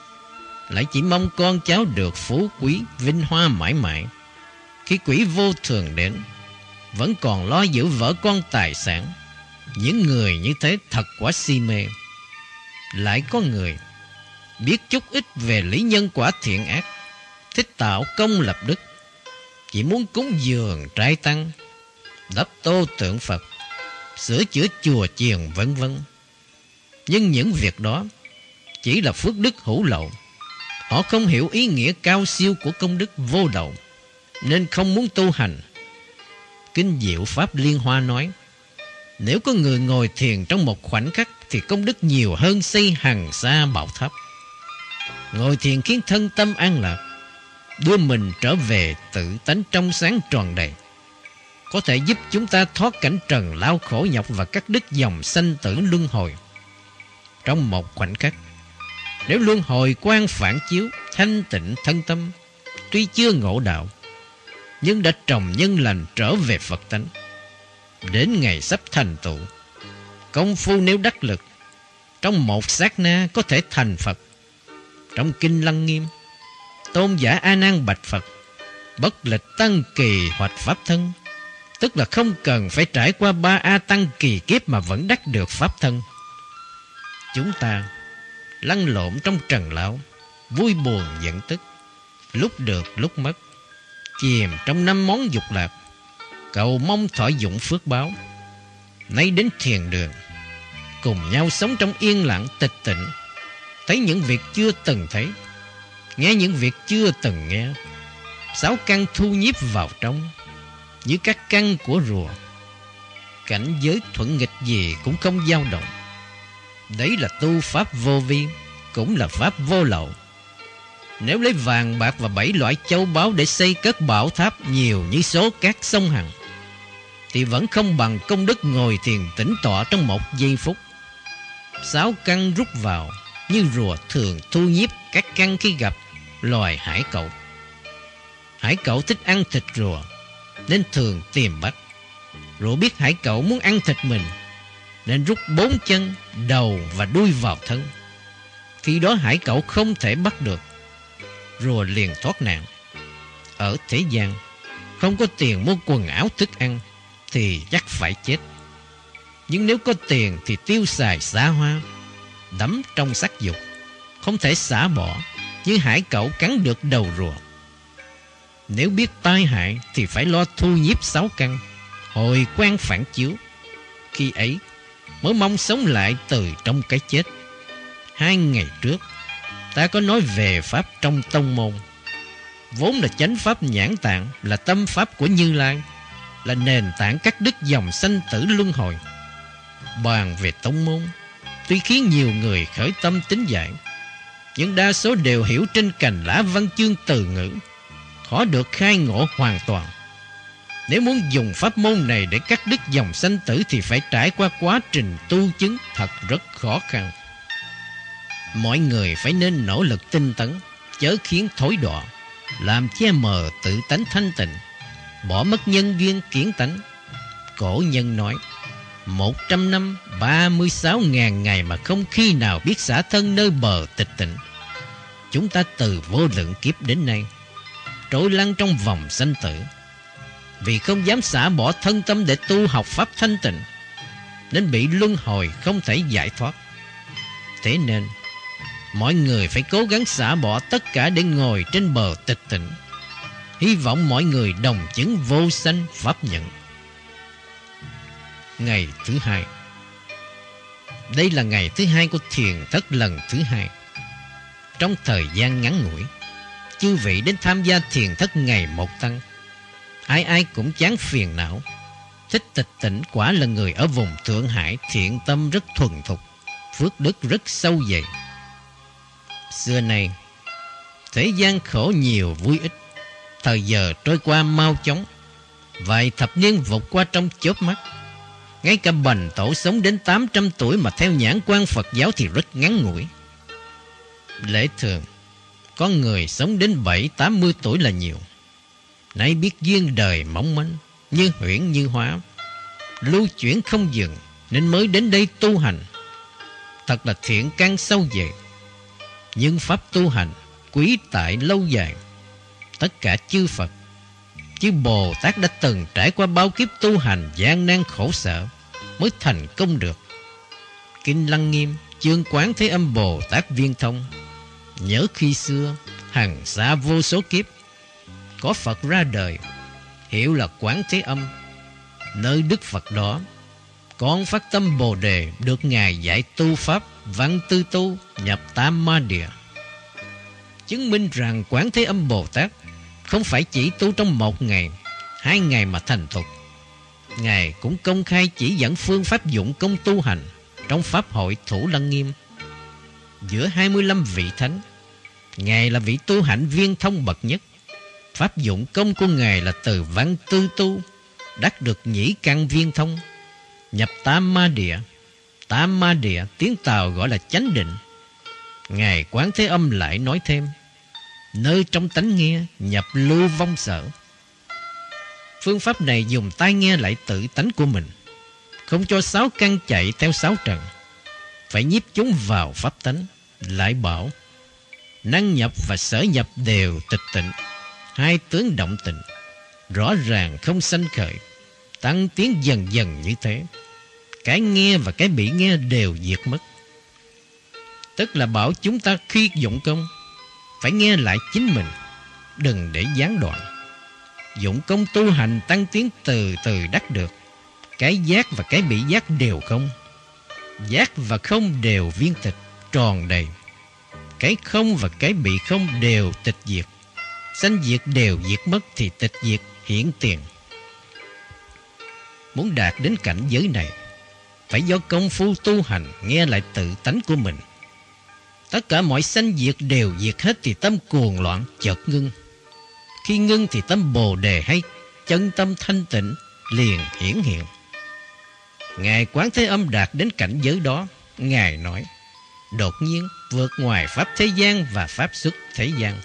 lại chỉ mong con cháu được phú quý, vinh hoa mãi mãi. Khi quỷ vô thường đến Vẫn còn lo giữ vợ con tài sản Những người như thế thật quá si mê lại có người Biết chút ít về lý nhân quả thiện ác. Thích tạo công lập đức Chỉ muốn cúng dường trai tăng Đắp tô tượng Phật Sửa chữa chùa chiền vân vân. Nhưng những việc đó Chỉ là phước đức hữu lậu. Họ không hiểu ý nghĩa cao siêu của công đức vô đầu nên không muốn tu hành. Kinh Diệu Pháp Liên Hoa nói, nếu có người ngồi thiền trong một khoảnh khắc thì công đức nhiều hơn xây hàng xa bảo tháp. Ngồi thiền khiến thân tâm an lạc, đưa mình trở về tự tánh trong sáng tròn đầy. Có thể giúp chúng ta thoát cảnh trần lao khổ nhọc và các đức dòng sanh tử luân hồi. Trong một khoảnh khắc, nếu luân hồi quan phản chiếu, thanh tịnh thân tâm, tuy chưa ngộ đạo, nhưng đã trồng nhân lành trở về Phật tánh. Đến ngày sắp thành tựu, công phu nếu đắc lực, trong một sát na có thể thành Phật. Trong Kinh Lăng Nghiêm, tôn giả A Nan bạch Phật, bất lịch tăng kỳ hoạch pháp thân, tức là không cần phải trải qua ba A tăng kỳ kiếp mà vẫn đắc được pháp thân. Chúng ta lăn lộn trong trần lão, vui buồn giận tức, lúc được lúc mất chìm trong năm món dục lạc cầu mong thọ dụng phước báo nay đến thiền đường cùng nhau sống trong yên lặng tịch tịnh thấy những việc chưa từng thấy nghe những việc chưa từng nghe. Sáu căn thu nhiếp vào trong, như các căn của rùa. Cảnh giới thuận nghịch gì cũng không dao động. Đấy là tu pháp vô vi, cũng là pháp vô lậu. Nếu lấy vàng bạc và bảy loại châu báu để xây cất bảo tháp nhiều như số các sông Hằng, thì vẫn không bằng công đức ngồi thiền tĩnh tọa trong một giây phút. Sáu căn rút vào như rùa thường thu nhiếp các căn khi gặp loài hải cẩu. Hải cẩu thích ăn thịt rùa nên thường tìm bắt. Rùa biết hải cẩu muốn ăn thịt mình nên rút bốn chân, đầu và đuôi vào thân. Khi đó hải cẩu không thể bắt được. Rùa liền thoát nạn. Ở thế gian, không có tiền mua quần áo thức ăn thì chắc phải chết. Nhưng nếu có tiền thì tiêu xài xa hoa, đắm trong sắc dục, không thể xả bỏ như hải cẩu cắn được đầu rùa. Nếu biết tai hại thì phải lo thu nhiếp sáu căn, hồi quan phản chiếu. Khi ấy mới mong sống lại từ trong cái chết. Hai ngày trước, ta có nói về Pháp trong tông môn. Vốn là chánh Pháp nhãn tạng, là tâm Pháp của Như Lai, là nền tảng các đức dòng sanh tử luân hồi. Bàn về tông môn, tuy khiến nhiều người khởi tâm tính dạng nhưng đa số đều hiểu trên cành lá văn chương từ ngữ, khó được khai ngộ hoàn toàn. Nếu muốn dùng pháp môn này để cắt đứt dòng sanh tử thì phải trải qua quá trình tu chứng thật rất khó khăn. Mọi người phải nên nỗ lực tinh tấn, chớ khiến thối đọa, làm che mờ tự tánh thanh tịnh, bỏ mất nhân duyên kiến tánh. Cổ nhân nói, một trăm năm, ba mươi sáu ngàn ngày mà không khi nào biết xả thân nơi bờ tịch tịnh. Chúng ta từ vô lượng kiếp đến nay, trỗi lăn trong vòng sanh tử, vì không dám xả bỏ thân tâm để tu học pháp thanh tịnh, nên bị luân hồi không thể giải thoát. Thế nên, mọi người phải cố gắng xả bỏ tất cả để ngồi trên bờ tịch tịnh. Hy vọng mọi người đồng chứng vô sanh pháp nhận. Ngày thứ hai Đây là ngày thứ hai của thiền thất lần thứ hai. Trong thời gian ngắn ngủi, chư vị đến tham gia thiền thất ngày một tăng. Ai ai cũng chán phiền não. Thích tịch tỉnh quả là người ở vùng Thượng Hải thiện tâm rất thuần thục, phước đức rất sâu dày. Xưa nay, thế gian khổ nhiều vui ít, thời giờ trôi qua mau chóng, vài thập niên vụt qua trong chớp mắt. Ngay cả bần tổ sống đến 800 tuổi mà theo nhãn quan Phật giáo thì rất ngắn ngủi. Lễ thường, có người sống đến 7-80 tuổi là nhiều. Nãy biết duyên đời mong manh, như huyễn như hóa, lưu chuyển không dừng nên mới đến đây tu hành. Thật là thiện căn sâu dày. Nhưng pháp tu hành quý tại lâu dài. Tất cả chư Phật, chư Bồ Tát đã từng trải qua bao kiếp tu hành gian nan khổ sở mới thành công được. Kinh Lăng Nghiêm, chương quán Thế Âm Bồ Tát Viên Thông Nhớ khi xưa, hàng xa vô số kiếp, có Phật ra đời, hiểu là quán thế âm. Nơi Đức Phật đó, con phát tâm Bồ Đề được Ngài dạy tu Pháp văn tư tu nhập tam ma địa. Chứng minh rằng quán thế âm Bồ Tát không phải chỉ tu trong một ngày, hai ngày mà thành thục. Ngài cũng công khai chỉ dẫn phương pháp dụng công tu hành trong Pháp hội Thủ Lăng Nghiêm giữa 25 vị thánh. Ngài là vị tu hạnh viên thông bậc nhất. Pháp dụng công của Ngài là từ văn tư tu, đắc được nhĩ căn viên thông, nhập tam ma địa. Tam ma địa tiếng Tàu gọi là chánh định. Ngài Quán Thế Âm lại nói thêm, nơi trong tánh nghe nhập lưu vong sở. Phương pháp này dùng tai nghe lại tự tánh của mình, không cho sáu căn chạy theo sáu trần phải nhiếp chúng vào pháp tánh lại bảo năng nhập và sở nhập đều tịch tịnh hai tướng động tịnh rõ ràng không sanh khởi tăng tiến dần dần như thế. Cái nghe và cái bị nghe đều diệt mất. Tức là bảo chúng ta khi dụng công phải nghe lại chính mình đừng để gián đoạn dụng công tu hành tăng tiến từ từ đắc được cái giác và cái bị giác đều không giác và không đều viên tịch tròn đầy cái không và cái bị không đều tịch diệt. Sanh diệt đều diệt mất thì tịch diệt hiển tiền. Muốn đạt đến cảnh giới này, phải do công phu tu hành nghe lại tự tánh của mình. Tất cả mọi sanh diệt đều diệt hết thì tâm cuồng loạn chợt ngưng. Khi ngưng thì tâm bồ đề hay chân tâm thanh tịnh liền hiển hiện. Ngài Quán Thế Âm đạt đến cảnh giới đó, Ngài nói, đột nhiên vượt ngoài Pháp thế gian và Pháp xuất thế gian.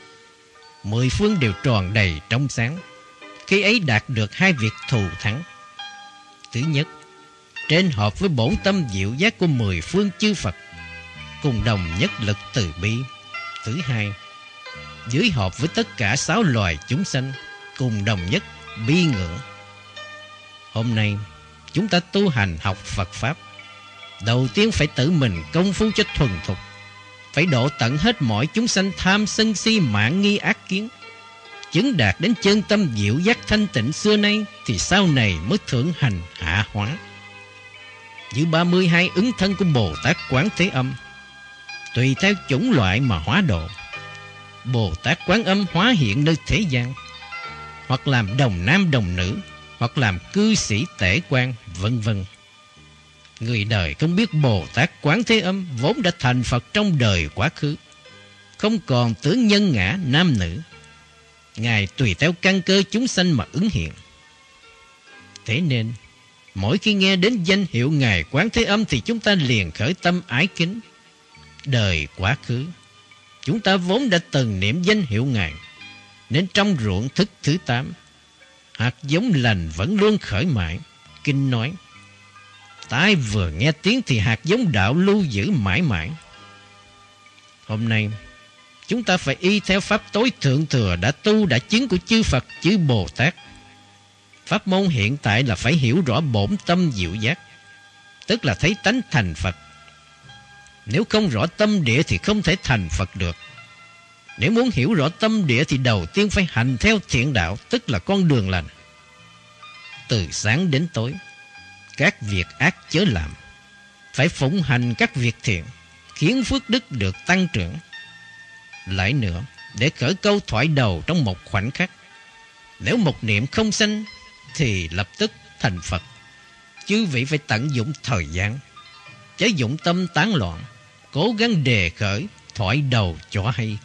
Mười phương đều tròn đầy trong sáng. Khi ấy đạt được hai việc thù thắng. Thứ nhất, trên hợp với bổn tâm diệu giác của mười phương chư Phật, cùng đồng nhất lực từ bi. Thứ hai, dưới hợp với tất cả sáu loài chúng sanh, cùng đồng nhất bi ngưỡng. Hôm nay, chúng ta tu hành học Phật Pháp. Đầu tiên phải tự mình công phu cho thuần thục. Phải độ tận hết mọi chúng sanh tham sân si mạng nghi ác kiến. Chứng đạt đến chân tâm diệu giác thanh tịnh xưa nay thì sau này mới thượng hành hạ hóa. mươi 32 ứng thân của Bồ Tát Quán Thế Âm Tùy theo chủng loại mà hóa độ Bồ Tát Quán Âm hóa hiện nơi thế gian Hoặc làm đồng nam đồng nữ hoặc làm cư sĩ tể quan, vân vân. Người đời không biết Bồ Tát Quán Thế Âm vốn đã thành Phật trong đời quá khứ, không còn tướng nhân ngã nam nữ. Ngài tùy theo căn cơ chúng sanh mà ứng hiện. Thế nên, mỗi khi nghe đến danh hiệu Ngài Quán Thế Âm thì chúng ta liền khởi tâm ái kính. Đời quá khứ, chúng ta vốn đã từng niệm danh hiệu Ngài, nên trong ruộng thức thứ tám hạt giống lành vẫn luôn khởi mãi. Kinh nói, tai vừa nghe tiếng thì hạt giống đạo lưu giữ mãi mãi. Hôm nay, chúng ta phải y theo pháp tối thượng thừa đã tu đã chứng của chư Phật chư Bồ Tát. Pháp môn hiện tại là phải hiểu rõ bổn tâm diệu giác, tức là thấy tánh thành Phật. Nếu không rõ tâm địa thì không thể thành Phật được. Nếu muốn hiểu rõ tâm địa thì đầu tiên phải hành theo thiện đạo, tức là con đường lành. Từ sáng đến tối, các việc ác chớ làm. Phải phụng hành các việc thiện, khiến phước đức được tăng trưởng. Lại nữa, để khởi câu thoại đầu trong một khoảnh khắc. Nếu một niệm không sanh, thì lập tức thành Phật. Chư vị phải tận dụng thời gian, chớ dụng tâm tán loạn, cố gắng đề khởi thổi đầu cho hay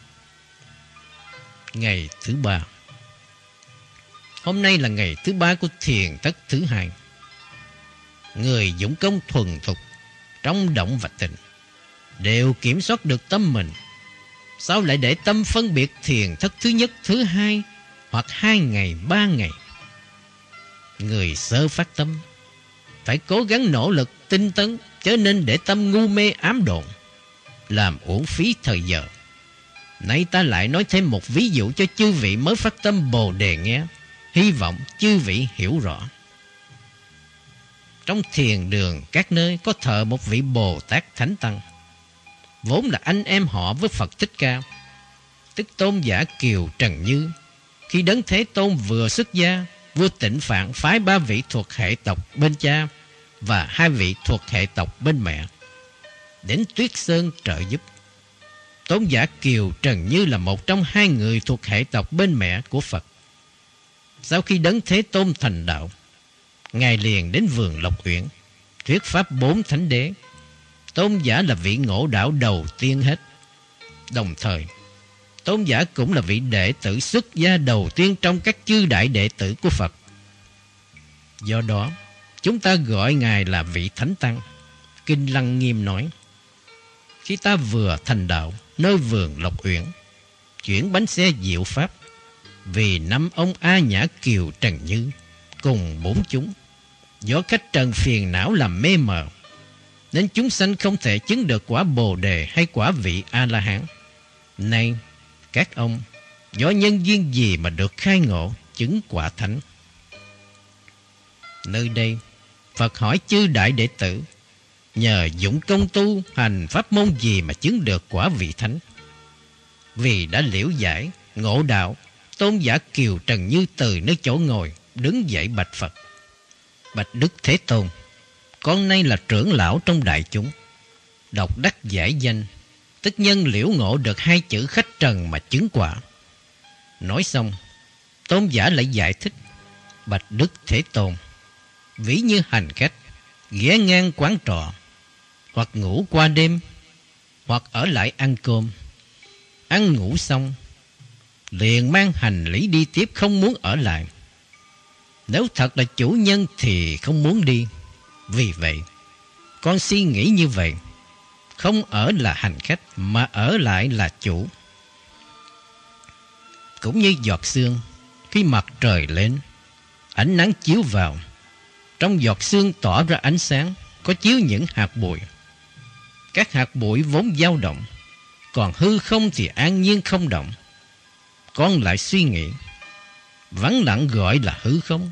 ngày thứ ba. Hôm nay là ngày thứ ba của thiền thất thứ hai. Người dũng công thuần thục, trong động và tình, đều kiểm soát được tâm mình. Sao lại để tâm phân biệt thiền thất thứ nhất, thứ hai, hoặc hai ngày, ba ngày? Người sơ phát tâm, phải cố gắng nỗ lực tinh tấn, chớ nên để tâm ngu mê ám độn, làm uổng phí thời giờ. Nay ta lại nói thêm một ví dụ cho chư vị mới phát tâm Bồ Đề nghe. Hy vọng chư vị hiểu rõ. Trong thiền đường các nơi có thờ một vị Bồ Tát Thánh Tăng. Vốn là anh em họ với Phật Thích Ca. Tức tôn giả Kiều Trần Như. Khi Đấng Thế Tôn vừa xuất gia, vua tịnh phạn phái ba vị thuộc hệ tộc bên cha và hai vị thuộc hệ tộc bên mẹ. Đến Tuyết Sơn trợ giúp. Tôn giả Kiều Trần Như là một trong hai người thuộc hệ tộc bên mẹ của Phật. Sau khi đấng Thế Tôn thành đạo, Ngài liền đến vườn Lộc Uyển, thuyết pháp bốn thánh đế. Tôn giả là vị ngộ đạo đầu tiên hết. Đồng thời, Tôn giả cũng là vị đệ tử xuất gia đầu tiên trong các chư đại đệ tử của Phật. Do đó, chúng ta gọi Ngài là vị Thánh Tăng. Kinh Lăng Nghiêm nói, khi ta vừa thành đạo, nơi vườn Lộc Uyển, chuyển bánh xe diệu pháp vì năm ông A Nhã Kiều Trần Như cùng bốn chúng do khách trần phiền não làm mê mờ nên chúng sanh không thể chứng được quả Bồ đề hay quả vị A La Hán. Nay các ông do nhân duyên gì mà được khai ngộ chứng quả thánh? Nơi đây Phật hỏi chư đại đệ tử nhờ dũng công tu hành pháp môn gì mà chứng được quả vị thánh. Vì đã liễu giải, ngộ đạo, tôn giả Kiều Trần Như từ nơi chỗ ngồi, đứng dậy bạch Phật. Bạch Đức Thế Tôn, con nay là trưởng lão trong đại chúng, độc đắc giải danh, Tức nhân liễu ngộ được hai chữ khách trần mà chứng quả. Nói xong, tôn giả lại giải thích. Bạch Đức Thế Tôn, ví như hành khách, ghé ngang quán trọ, hoặc ngủ qua đêm, hoặc ở lại ăn cơm. Ăn ngủ xong, liền mang hành lý đi tiếp không muốn ở lại. Nếu thật là chủ nhân thì không muốn đi. Vì vậy, con suy nghĩ như vậy. Không ở là hành khách mà ở lại là chủ. Cũng như giọt sương khi mặt trời lên, ánh nắng chiếu vào. Trong giọt sương tỏ ra ánh sáng, có chiếu những hạt bụi. Các hạt bụi vốn dao động, còn hư không thì an nhiên không động. Con lại suy nghĩ, vắng lặng gọi là hư không,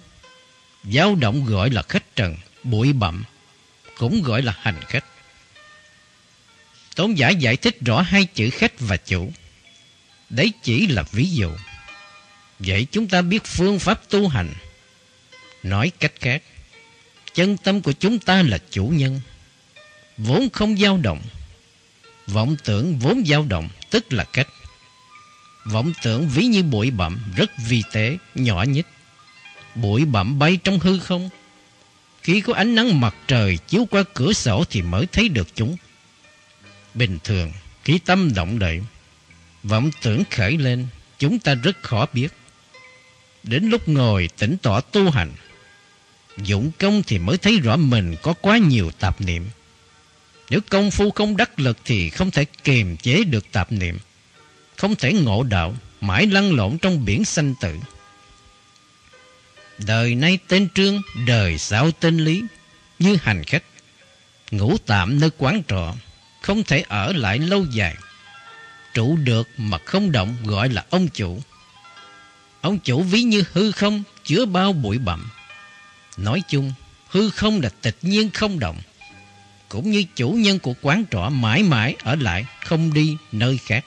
dao động gọi là khách trần, bụi bặm, cũng gọi là hành khách. Tôn giả giải thích rõ hai chữ khách và chủ. Đấy chỉ là ví dụ. Vậy chúng ta biết phương pháp tu hành. Nói cách khác, chân tâm của chúng ta là chủ nhân, vốn không dao động. Vọng tưởng vốn dao động, tức là cách. Vọng tưởng ví như bụi bặm rất vi tế, nhỏ nhất. Bụi bặm bay trong hư không. Khi có ánh nắng mặt trời chiếu qua cửa sổ thì mới thấy được chúng. Bình thường, khi tâm động đậy, vọng tưởng khởi lên, chúng ta rất khó biết. Đến lúc ngồi tỉnh tỏ tu hành, dụng công thì mới thấy rõ mình có quá nhiều tạp niệm. Nếu công phu không đắc lực thì không thể kiềm chế được tạp niệm, không thể ngộ đạo, mãi lăn lộn trong biển sanh tử. Đời nay tên trương, đời sau tên lý, như hành khách, ngủ tạm nơi quán trọ, không thể ở lại lâu dài. Trụ được mà không động gọi là ông chủ. Ông chủ ví như hư không chứa bao bụi bặm. Nói chung, hư không là tịch nhiên không động. Cũng như chủ nhân của quán trọ mãi mãi ở lại, không đi nơi khác.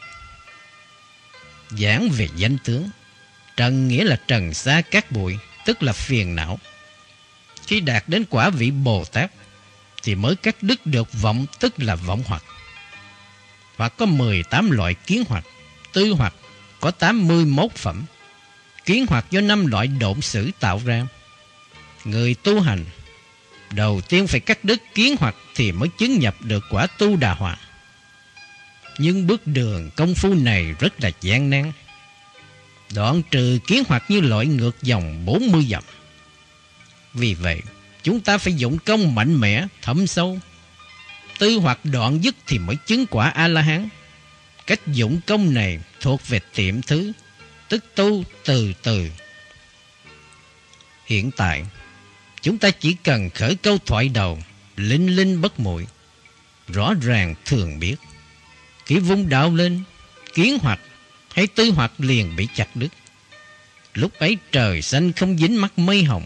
Giảng về danh tướng, trần nghĩa là trần xa các bụi, tức là phiền não. Khi đạt đến quả vị Bồ Tát, thì mới cắt đứt được vọng tức là vọng hoặc. Và có 18 loại kiến hoặc, tư hoặc, có 81 phẩm. Kiến hoặc do năm loại độn sử tạo ra. Người tu hành, đầu tiên phải cắt đứt kiến hoặc thì mới chứng nhập được quả tu đà hoàng. Nhưng bước đường công phu này rất là gian nan. Đoạn trừ kiến hoặc như loại ngược dòng 40 dặm. Vì vậy, chúng ta phải dụng công mạnh mẽ, thấm sâu. Tư hoặc đoạn dứt thì mới chứng quả A-la-hán. Cách dụng công này thuộc về tiệm thứ, tức tu từ từ. Hiện tại, chúng ta chỉ cần khởi câu thoại đầu, linh linh bất muội rõ ràng thường biết. Khi vung đạo lên, kiến hoặc hay tư hoặc liền bị chặt đứt. Lúc ấy trời xanh không dính mắt mây hồng.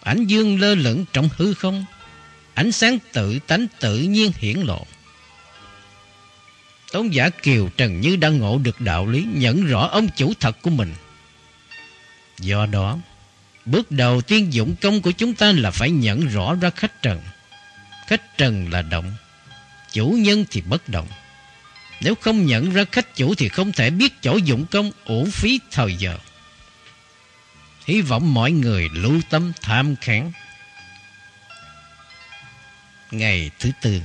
Ánh dương lơ lửng trong hư không. Ánh sáng tự tánh tự nhiên hiển lộ. Tôn giả Kiều Trần Như đã ngộ được đạo lý nhận rõ ông chủ thật của mình. Do đó, bước đầu tiên dụng công của chúng ta là phải nhận rõ ra khách trần. Khách trần là động, chủ nhân thì bất động. Nếu không nhận ra khách chủ thì không thể biết chỗ dụng công uổng phí thời giờ. Hy vọng mọi người lưu tâm tham kháng. Ngày thứ tư,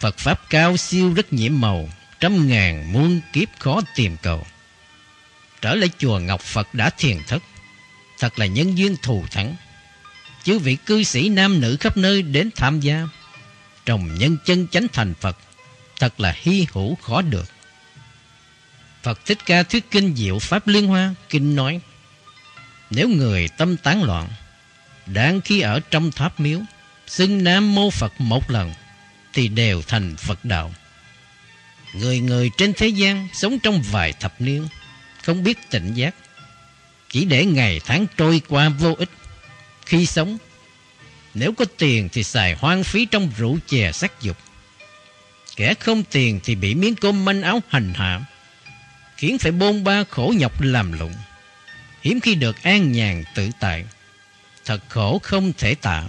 Phật Pháp cao siêu rất nhiễm màu, trăm ngàn muôn kiếp khó tìm cầu. Trở lại chùa Ngọc Phật đã thiền thất, thật là nhân duyên thù thắng. Chứ vị cư sĩ nam nữ khắp nơi đến tham gia, trồng nhân chân chánh thành Phật, thật là hy hữu khó được. Phật Thích Ca thuyết kinh Diệu Pháp Liên Hoa, kinh nói, nếu người tâm tán loạn, đang khi ở trong tháp miếu, xưng Nam Mô Phật một lần, thì đều thành Phật đạo. Người người trên thế gian sống trong vài thập niên, không biết tỉnh giác, chỉ để ngày tháng trôi qua vô ích. Khi sống, nếu có tiền thì xài hoang phí trong rượu chè sắc dục. Kẻ không tiền thì bị miếng cơm manh áo hành hạ, khiến phải bôn ba khổ nhọc làm lụng hiếm khi được an nhàn tự tại. Thật khổ không thể tả.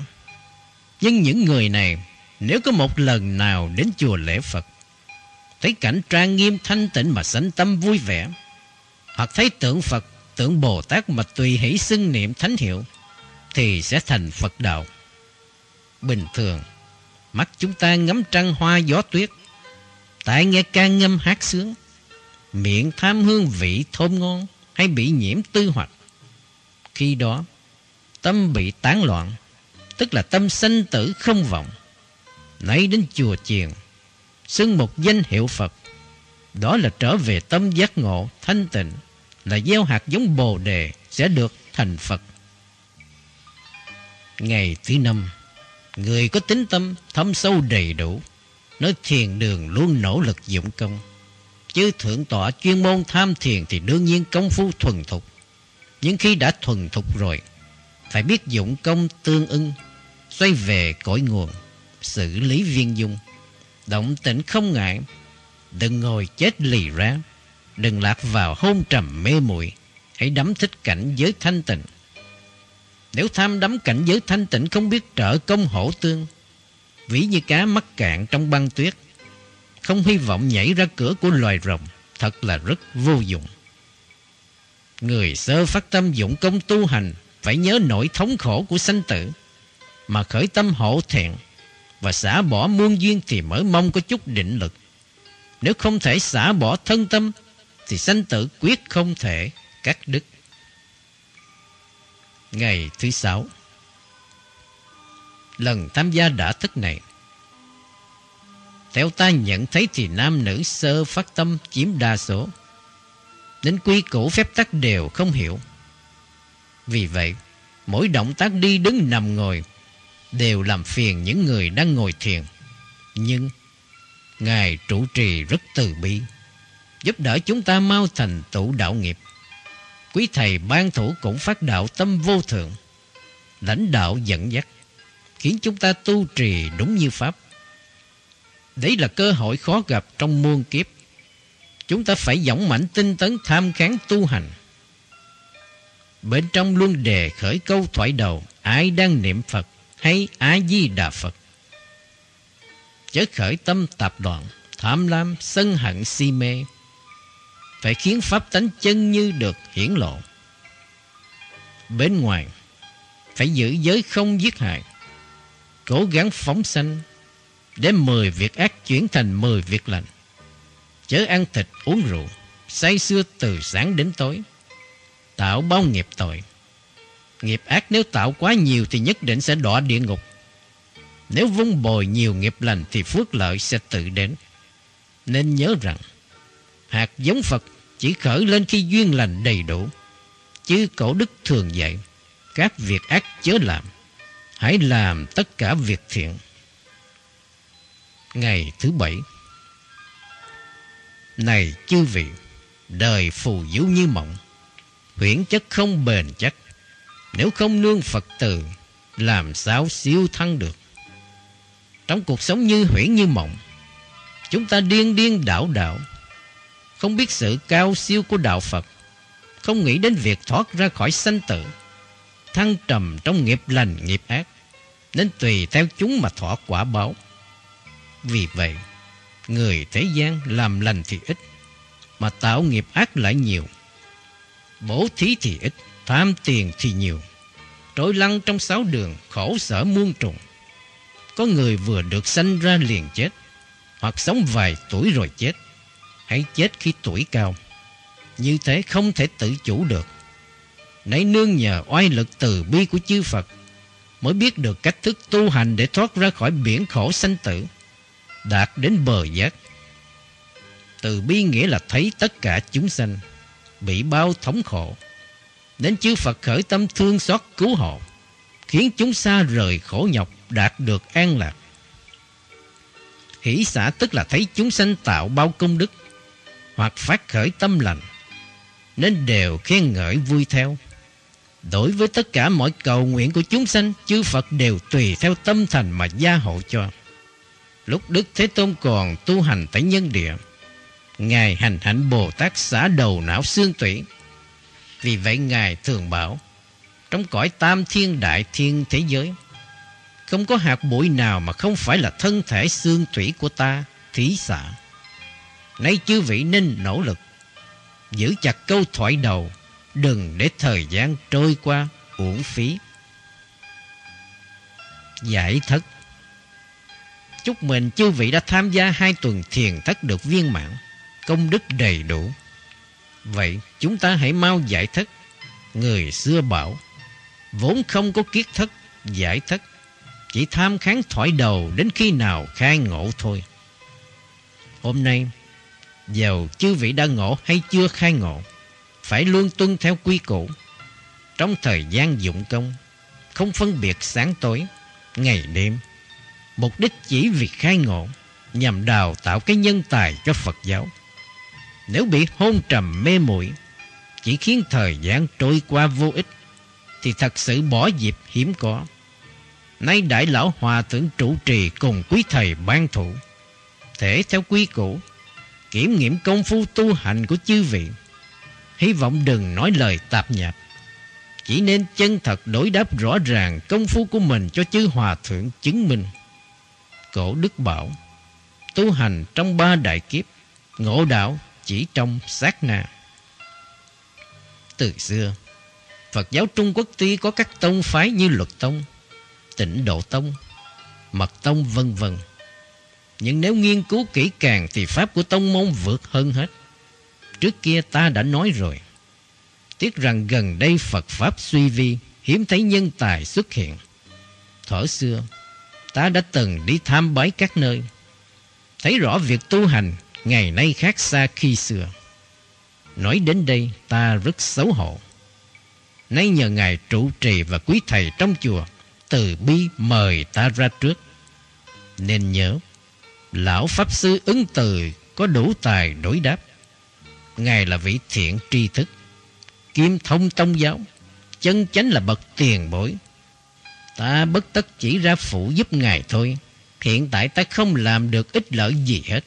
Nhưng những người này, nếu có một lần nào đến chùa lễ Phật, thấy cảnh trang nghiêm thanh tịnh mà sanh tâm vui vẻ, hoặc thấy tượng Phật, tưởng Bồ Tát mà tùy hỷ xưng niệm thánh hiệu, thì sẽ thành Phật đạo. Bình thường, mắt chúng ta ngắm trăng hoa gió tuyết, tại nghe ca ngâm hát sướng, miệng tham hương vị thơm ngon hay bị nhiễm tư hoạch. Khi đó, tâm bị tán loạn, tức là tâm sanh tử không vọng. Nãy đến chùa chiền, xưng một danh hiệu Phật, đó là trở về tâm giác ngộ, thanh tịnh, là gieo hạt giống bồ đề sẽ được thành Phật. Ngày thứ năm, người có tính tâm thâm sâu đầy đủ, nói thiền đường luôn nỗ lực dụng công. Chứ thượng tọa chuyên môn tham thiền thì đương nhiên công phu thuần thục. Nhưng khi đã thuần thục rồi, phải biết dụng công tương ưng, xoay về cõi nguồn, xử lý viên dung. Động tĩnh không ngại, đừng ngồi chết lì ra, đừng lạc vào hôn trầm mê muội hãy đắm thích cảnh giới thanh tịnh. Nếu tham đắm cảnh giới thanh tịnh không biết trợ công hổ tương, ví như cá mắc cạn trong băng tuyết, không hy vọng nhảy ra cửa của loài rồng, thật là rất vô dụng. Người sơ phát tâm dụng công tu hành phải nhớ nỗi thống khổ của sanh tử, mà khởi tâm hổ thẹn và xả bỏ muôn duyên thì mới mong có chút định lực. Nếu không thể xả bỏ thân tâm thì sanh tử quyết không thể cắt đứt. Ngày thứ sáu, Lần tham gia đã thức này, Theo ta nhận thấy thì nam nữ sơ phát tâm chiếm đa số Đến quy củ phép tắc đều không hiểu Vì vậy, Mỗi động tác đi đứng nằm ngồi Đều làm phiền những người đang ngồi thiền, Nhưng Ngài trụ trì rất từ bi Giúp đỡ chúng ta mau thành tựu đạo nghiệp. Quý thầy ban thủ cũng phát đạo tâm vô thượng Lãnh đạo dẫn dắt Khiến chúng ta tu trì đúng như Pháp. Đấy là cơ hội khó gặp trong muôn kiếp. Chúng ta phải dõng mãnh tinh tấn tham kháng tu hành. Bên trong luôn đề khởi câu thoại đầu Ai đang niệm Phật hay A-di-đà Phật? Chớ khởi tâm tạp loạn Tham lam, sân hận, si mê. Phải khiến pháp tánh chân như được hiển lộ. Bên ngoài, Phải giữ giới không giết hại, Cố gắng phóng sanh Để mười việc ác chuyển thành mười việc lành. Chớ ăn thịt, uống rượu, Say xưa từ sáng đến tối, Tạo bao nghiệp tội. Nghiệp ác nếu tạo quá nhiều Thì nhất định sẽ đọa địa ngục. Nếu vung bồi nhiều nghiệp lành Thì phước lợi sẽ tự đến. Nên nhớ rằng, Hạt giống Phật chỉ khởi lên khi duyên lành đầy đủ. Chứ cổ đức thường dạy, Các việc ác chớ làm, Hãy làm tất cả việc thiện. Ngày thứ bảy. Này chư vị, Đời phù diếu như mộng, Huyễn chất không bền chắc. Nếu không nương Phật từ, Làm sao siêu thăng được? Trong cuộc sống như huyễn như mộng, Chúng ta điên điên đảo đảo không biết sự cao siêu của đạo Phật. Không nghĩ đến việc thoát ra khỏi sanh tử. Thăng trầm trong nghiệp lành, nghiệp ác. Nên tùy theo chúng mà thỏa quả báo. Vì vậy, Người thế gian làm lành thì ít, Mà tạo nghiệp ác lại nhiều. Bổ thí thì ít, Tham tiền thì nhiều. Trội lăng trong sáu đường, Khổ sở muôn trùng. Có người vừa được sanh ra liền chết, Hoặc sống vài tuổi rồi chết hãy chết khi tuổi cao Như thế không thể tự chủ được Nãy nương nhờ oai lực từ bi của chư Phật Mới biết được cách thức tu hành Để thoát ra khỏi biển khổ sanh tử Đạt đến bờ giác Từ bi nghĩa là thấy tất cả chúng sanh bị bao thống khổ. Nên chư Phật khởi tâm thương xót cứu hộ, khiến chúng xa rời khổ nhọc đạt được an lạc. Hỷ xã tức là thấy chúng sanh tạo bao công đức, hoặc phát khởi tâm lành, nên đều khen ngợi vui theo. Đối với tất cả mọi cầu nguyện của chúng sanh, chư Phật đều tùy theo tâm thành mà gia hộ cho. Lúc Đức Thế Tôn còn tu hành tại nhân địa, Ngài hành hạnh Bồ Tát xả đầu não xương tủy. Vì vậy Ngài thường bảo, trong cõi tam thiên đại thiên thế giới, không có hạt bụi nào mà không phải là thân thể xương tủy của ta, thí xả. Nay chư vị nên nỗ lực. Giữ chặt câu thoại đầu, Đừng để thời gian trôi qua, uổng phí. Giải thất. Chúc mừng chư vị đã tham gia hai tuần thiền thất được viên mãn, Công đức đầy đủ. Vậy chúng ta hãy mau giải thất. Người xưa bảo, Vốn không có kiết thất, Giải thất. Chỉ tham kháng thoại đầu Đến khi nào khai ngộ thôi. Hôm nay Dầu chư vị đã ngộ hay chưa khai ngộ, Phải luôn tuân theo quy củ. Trong thời gian dụng công, Không phân biệt sáng tối, Ngày đêm, Mục đích chỉ vì khai ngộ, Nhằm đào tạo cái nhân tài cho Phật giáo. Nếu bị hôn trầm mê muội, Chỉ khiến thời gian trôi qua vô ích, Thì thật sự bỏ dịp hiếm có. Nay đại lão hòa thượng trụ trì cùng quý thầy ban thủ, Thể theo quy củ Kiểm nghiệm công phu tu hành của chư vị. Hy vọng đừng nói lời tạp nhạp. Chỉ nên chân thật đối đáp rõ ràng công phu của mình cho chư hòa thượng chứng minh. Cổ Đức Bảo, Tu hành trong ba đại kiếp, Ngộ đạo chỉ trong sát na. Từ xưa, Phật giáo Trung Quốc tuy có các tông phái như Luật Tông, Tịnh Độ Tông, Mật Tông vân vân nhưng nếu nghiên cứu kỹ càng Thì Pháp của Tông môn vượt hơn hết Trước kia ta đã nói rồi Tiếc rằng gần đây Phật Pháp suy vi Hiếm thấy nhân tài xuất hiện Thở xưa ta đã từng đi tham bái các nơi, thấy rõ việc tu hành ngày nay khác xa khi xưa. Nói đến đây ta rất xấu hổ. Nay nhờ Ngài trụ trì và quý thầy trong chùa từ bi mời ta ra trước. Nên nhớ, Lão Pháp Sư ứng từ có đủ tài đối đáp. Ngài là vị thiện tri thức, kim thông tông giáo, chân chánh là bậc tiền bối, Ta bất tất chỉ ra phụ giúp Ngài thôi. Hiện tại ta không làm được ích lợi gì hết.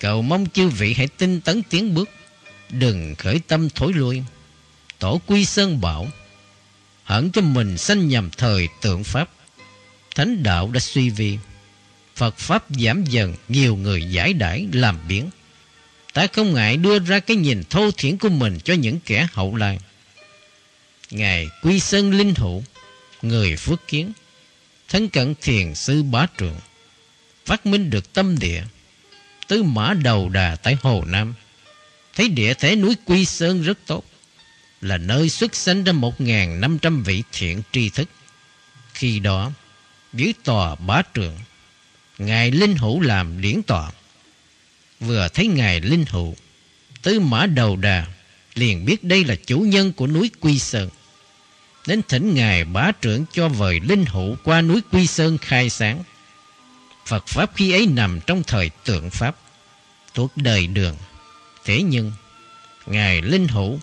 Cầu mong chư vị hãy tinh tấn tiến bước. Đừng khởi tâm thối lui. Tổ quy sơn bảo. Hẳn cho mình sanh nhầm thời tượng Pháp. Thánh đạo đã suy vi. Phật Pháp giảm dần nhiều người giải đãi làm biến. Ta không ngại đưa ra cái nhìn thô thiển của mình cho những kẻ hậu lai. Ngài Quy Sơn Linh Hữu người phước kiến, thân cận thiền sư bá trường, phát minh được tâm địa, tứ mã đầu đà tại Hồ Nam. Thấy địa thế núi Quy Sơn rất tốt, là nơi xuất sanh ra một ngàn năm trăm vị thiện tri thức. Khi đó, dưới tòa bá trường, Ngài Linh Hữu làm điển tọa Vừa thấy Ngài Linh Hữu, tứ mã đầu đà, liền biết đây là chủ nhân của núi Quy Sơn đến thỉnh Ngài bá trưởng cho vời linh hữu qua núi Quy Sơn khai sáng. Phật Pháp khi ấy nằm trong thời tượng Pháp, thuộc đời đường. Thế nhưng, Ngài linh hữu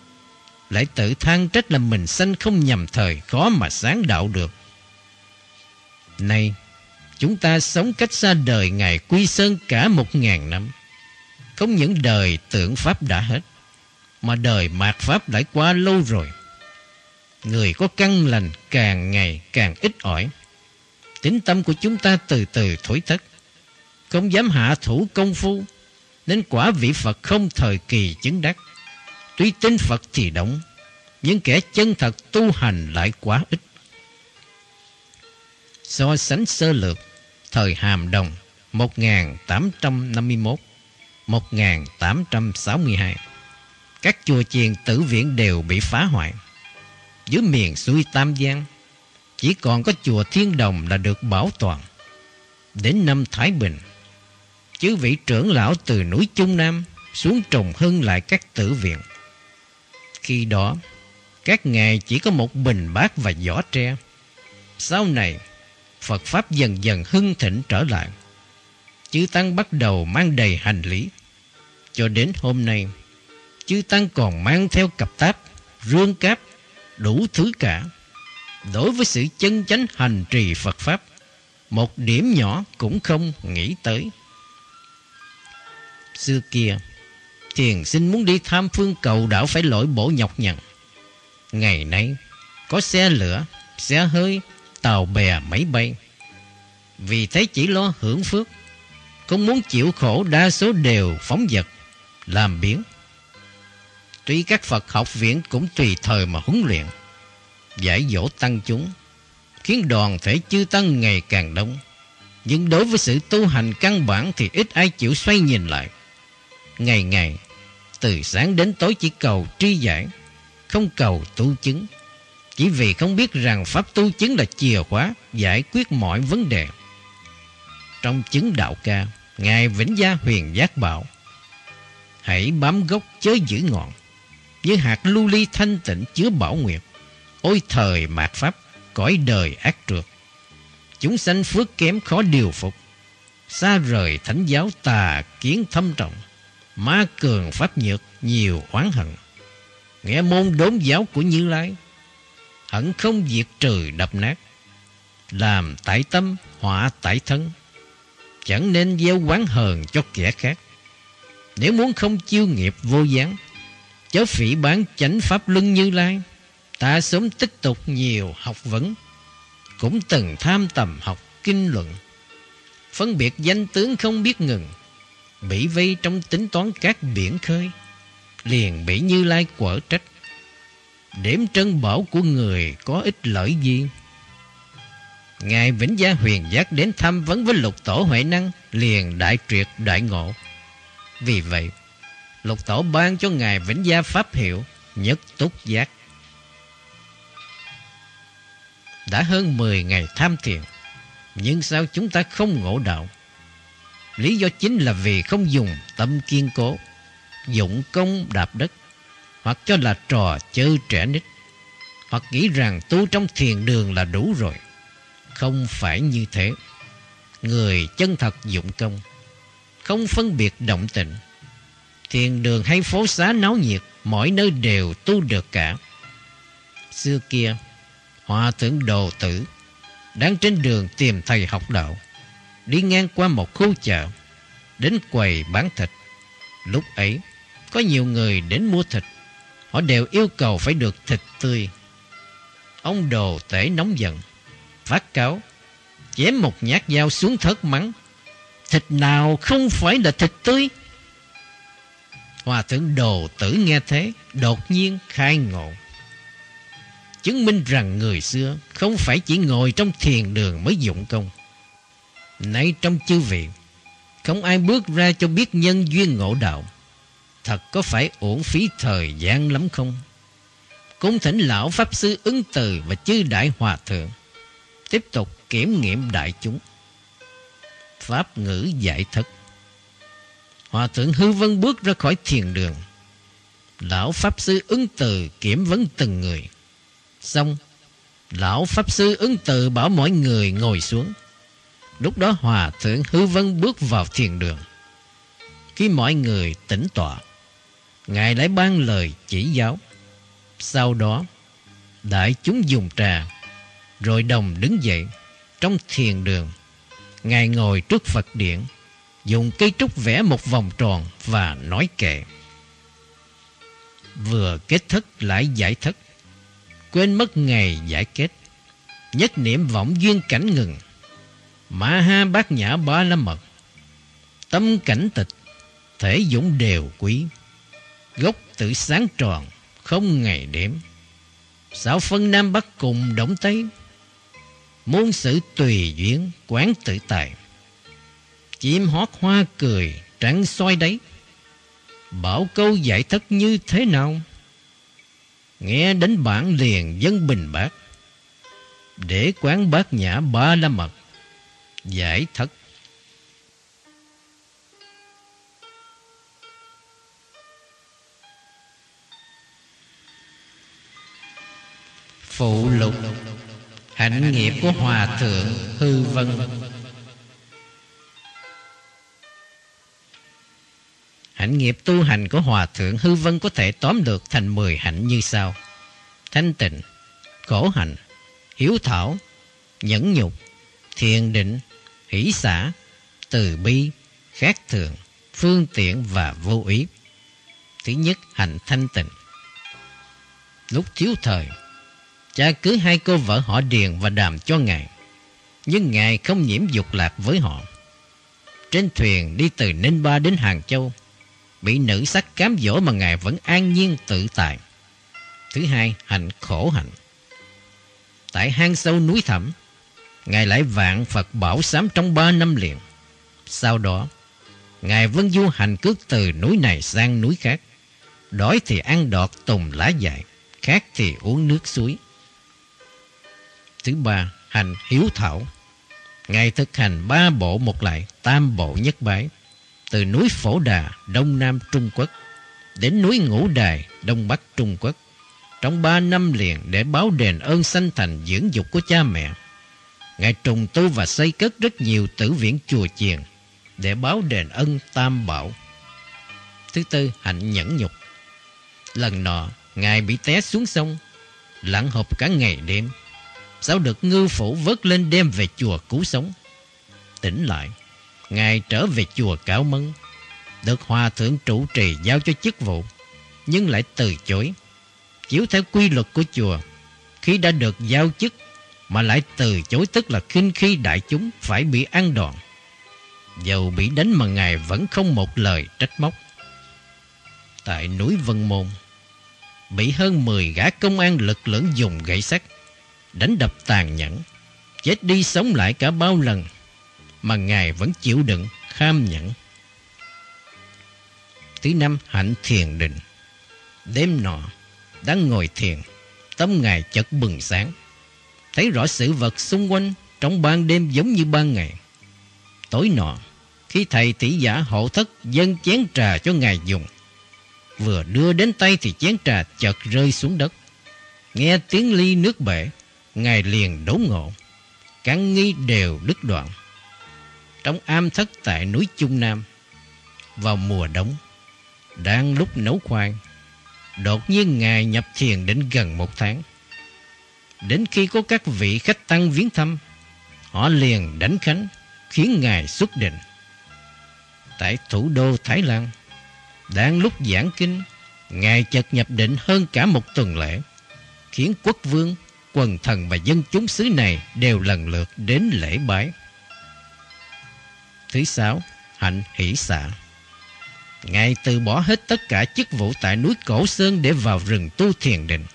lại tự than trách là mình sanh không nhầm thời khó mà sáng đạo được. Nay, chúng ta sống cách xa đời Ngài Quy Sơn cả một ngàn năm. Không những đời tượng Pháp đã hết, mà đời mạt Pháp đã qua lâu rồi người có căn lành càng ngày càng ít ỏi. Tính tâm của chúng ta từ từ thổi thất, không dám hạ thủ công phu, nên quả vị Phật không thời kỳ chứng đắc. Tuy tin Phật thì động, nhưng kẻ chân thật tu hành lại quá ít. So sánh sơ lược, thời Hàm Đồng 1851-1862, các chùa chiền tử viện đều bị phá hoại dưới miền xuôi Tam Giang. Chỉ còn có chùa Thiên Đồng là được bảo toàn. Đến năm Thái Bình, chư vị trưởng lão từ núi Trung Nam xuống trùng hưng lại các tử viện. Khi đó, các ngài chỉ có một bình bát và giỏ tre. Sau này, Phật Pháp dần dần hưng thịnh trở lại. Chư Tăng bắt đầu mang đầy hành lý. Cho đến hôm nay, chư Tăng còn mang theo cặp táp, rương cáp, đủ thứ cả. Đối với sự chân chánh hành trì Phật Pháp, một điểm nhỏ cũng không nghĩ tới. Xưa kia, thiền sinh muốn đi tham phương cầu đảo phải lỗi bổ nhọc nhằn. Ngày nay, có xe lửa, xe hơi, tàu bè, máy bay. Vì thế chỉ lo hưởng phước, Không muốn chịu khổ đa số đều phóng vật, làm biến. Tuy các Phật học viện cũng tùy thời mà huấn luyện, giải dỗ tăng chúng, khiến đoàn thể chư tăng ngày càng đông. Nhưng đối với sự tu hành căn bản thì ít ai chịu xoay nhìn lại. Ngày ngày, từ sáng đến tối chỉ cầu tri giải, không cầu tu chứng. Chỉ vì không biết rằng Pháp tu chứng là chìa khóa giải quyết mọi vấn đề. Trong chứng đạo ca, Ngài Vĩnh Gia Huyền Giác bảo, Hãy bám gốc chớ giữ ngọn, như hạt lưu ly thanh tịnh chứa bảo nguyệt. Ôi thời mạt Pháp, cõi đời ác trượt. Chúng sanh phước kém khó điều phục, xa rời thánh giáo tà kiến thâm trọng, ma cường pháp nhược nhiều oán hận. Nghe môn đốn giáo của Như Lai, hẳn không diệt trừ đập nát, làm tại tâm họa tại thân, chẳng nên gieo quán hờn cho kẻ khác. Nếu muốn không chiêu nghiệp vô gián, chớ phỉ bán chánh pháp luân Như Lai, ta sớm tích tục nhiều học vấn, cũng từng tham tầm học kinh luận, phân biệt danh tướng không biết ngừng, bị vây trong tính toán các biển khơi, liền bị Như Lai quở trách điểm trân bảo của người có ích lợi gì? Ngài Vĩnh Gia Huyền Giác đến thăm vấn với lục tổ Huệ Năng, liền đại triệt đại ngộ. Vì vậy, lục tổ ban cho Ngài Vĩnh Gia Pháp hiệu nhất túc giác. Đã hơn 10 ngày tham thiền, nhưng sao chúng ta không ngộ đạo? Lý do chính là vì không dùng tâm kiên cố, dụng công đạp đất, hoặc cho là trò chơi trẻ nít, hoặc nghĩ rằng tu trong thiền đường là đủ rồi. Không phải như thế. Người chân thật dụng công, không phân biệt động tịnh. Thiền đường hay phố xá náo nhiệt, mỗi nơi đều tu được cả. Xưa kia, Hòa thượng đồ tử đang trên đường tìm thầy học đạo, đi ngang qua một khu chợ, đến quầy bán thịt. Lúc ấy, có nhiều người đến mua thịt, họ đều yêu cầu phải được thịt tươi. Ông đồ tể nóng giận, phát cáo, chém một nhát dao xuống thớt mắng. Thịt nào không phải là thịt tươi? Hòa thượng đồ tử nghe thế, đột nhiên khai ngộ chứng minh rằng người xưa không phải chỉ ngồi trong thiền đường mới dụng công. Nay trong chư viện không ai bước ra cho biết nhân duyên ngộ đạo. Thật có phải uổng phí thời gian lắm không? Cung thỉnh lão Pháp Sư ứng từ và chư đại hòa thượng tiếp tục kiểm nghiệm đại chúng. Pháp ngữ giải thích. Hòa thượng Hư Vân bước ra khỏi thiền đường. Lão Pháp Sư ứng từ kiểm vấn từng người. Xong, lão Pháp Sư ứng từ bảo mọi người ngồi xuống. Lúc đó Hòa Thượng Hư Vân bước vào thiền đường. Khi mọi người tỉnh tọa, Ngài lại ban lời chỉ giáo. Sau đó, đại chúng dùng trà, rồi đồng đứng dậy trong thiền đường. Ngài ngồi trước Phật điện, dùng cây trúc vẽ một vòng tròn và nói kệ. Vừa kết thất lại giải thất quên mất ngày giải kết. Nhất niệm vọng duyên cảnh ngừng, Ma ha bát nhã ba la mật, tâm cảnh tịch, thể dũng đều quý, gốc tự sáng tròn, không ngày đêm. sáu phân Nam Bắc cùng động Tây, muôn sự tùy duyên, quán tự tài. Chim hót hoa cười, trắng soi đấy, bảo câu giải thất như thế nào? Nghe đến bản liền dân bình bát Để quán bát nhã ba la mật Giải thất Phụ lục Hạnh nghiệp của Hòa Thượng Hư Vân Hạnh nghiệp tu hành của Hòa Thượng Hư Vân có thể tóm được thành 10 hạnh như sau. Thanh tịnh, khổ hạnh, hiếu thảo, nhẫn nhục, thiền định, hỷ xã, từ bi, khác thường, phương tiện và vô ý. Thứ nhất, hạnh thanh tịnh. Lúc thiếu thời, cha cưới hai cô vợ họ Điền và đàm cho Ngài. Nhưng Ngài không nhiễm dục lạc với họ. trên thuyền đi từ Ninh Ba đến Hàng Châu, bị nữ sắc cám dỗ mà Ngài vẫn an nhiên tự tại. Thứ hai, hạnh khổ hạnh. Tại hang sâu núi thẳm, Ngài lại vạn Phật bảo sám trong ba năm liền. Sau đó, Ngài vân du hành cước từ núi này sang núi khác. Đói thì ăn đọt tùng lá dại, khát thì uống nước suối. Thứ ba, hành hiếu thảo. Ngài thực hành ba bộ một lại, tam bộ nhất bái. Từ núi Phổ Đà, Đông Nam Trung Quốc, đến núi Ngũ Đài, Đông Bắc Trung Quốc. Trong ba năm liền để báo đền ơn sanh thành dưỡng dục của cha mẹ. Ngài trùng tu và xây cất rất nhiều tử viện chùa chiền để báo đền ân tam bảo. Thứ tư, hạnh nhẫn nhục. Lần nọ, Ngài bị té xuống sông, lặn hộp cả ngày đêm. Sao được ngư phủ vớt lên đem về chùa cứu sống. Tỉnh lại, Ngài trở về chùa Cáo Mân, được hòa thượng trụ trì giao cho chức vụ, nhưng lại từ chối. Chiếu theo quy luật của chùa, khi đã được giao chức mà lại từ chối tức là khinh khi đại chúng phải bị ăn đòn. Dầu bị đánh mà Ngài vẫn không một lời trách móc. Tại núi Vân Môn, bị hơn 10 gã công an lực lưỡng dùng gậy sắt, đánh đập tàn nhẫn, chết đi sống lại cả bao lần, mà Ngài vẫn chịu đựng, kham nhẫn. Thứ năm, hạnh thiền định. Đêm nọ, đang ngồi thiền, tâm Ngài chợt bừng sáng, thấy rõ sự vật xung quanh trong ban đêm giống như ban ngày. Tối nọ, khi thầy tỷ giả hộ thất dâng chén trà cho ngài dùng, vừa đưa đến tay thì chén trà chợt rơi xuống đất. Nghe tiếng ly nước bể, ngài liền đốn ngộ, Cán nghi đều đứt đoạn. Trong am thất tại núi Trung Nam, vào mùa đông, đang lúc nấu khoan đột nhiên ngài nhập thiền đến gần một tháng. Đến khi có các vị khách tăng viếng thăm, họ liền đánh khánh, khiến ngài xuất định. Tại thủ đô Thái Lan, đang lúc giảng kinh, ngài chợt nhập định hơn cả một tuần lễ, khiến quốc vương, quần thần và dân chúng xứ này đều lần lượt đến lễ bái. Thứ sáu, hạnh hỷ xạ. Ngài từ bỏ hết tất cả chức vụ tại núi Cổ Sơn để vào rừng tu thiền định.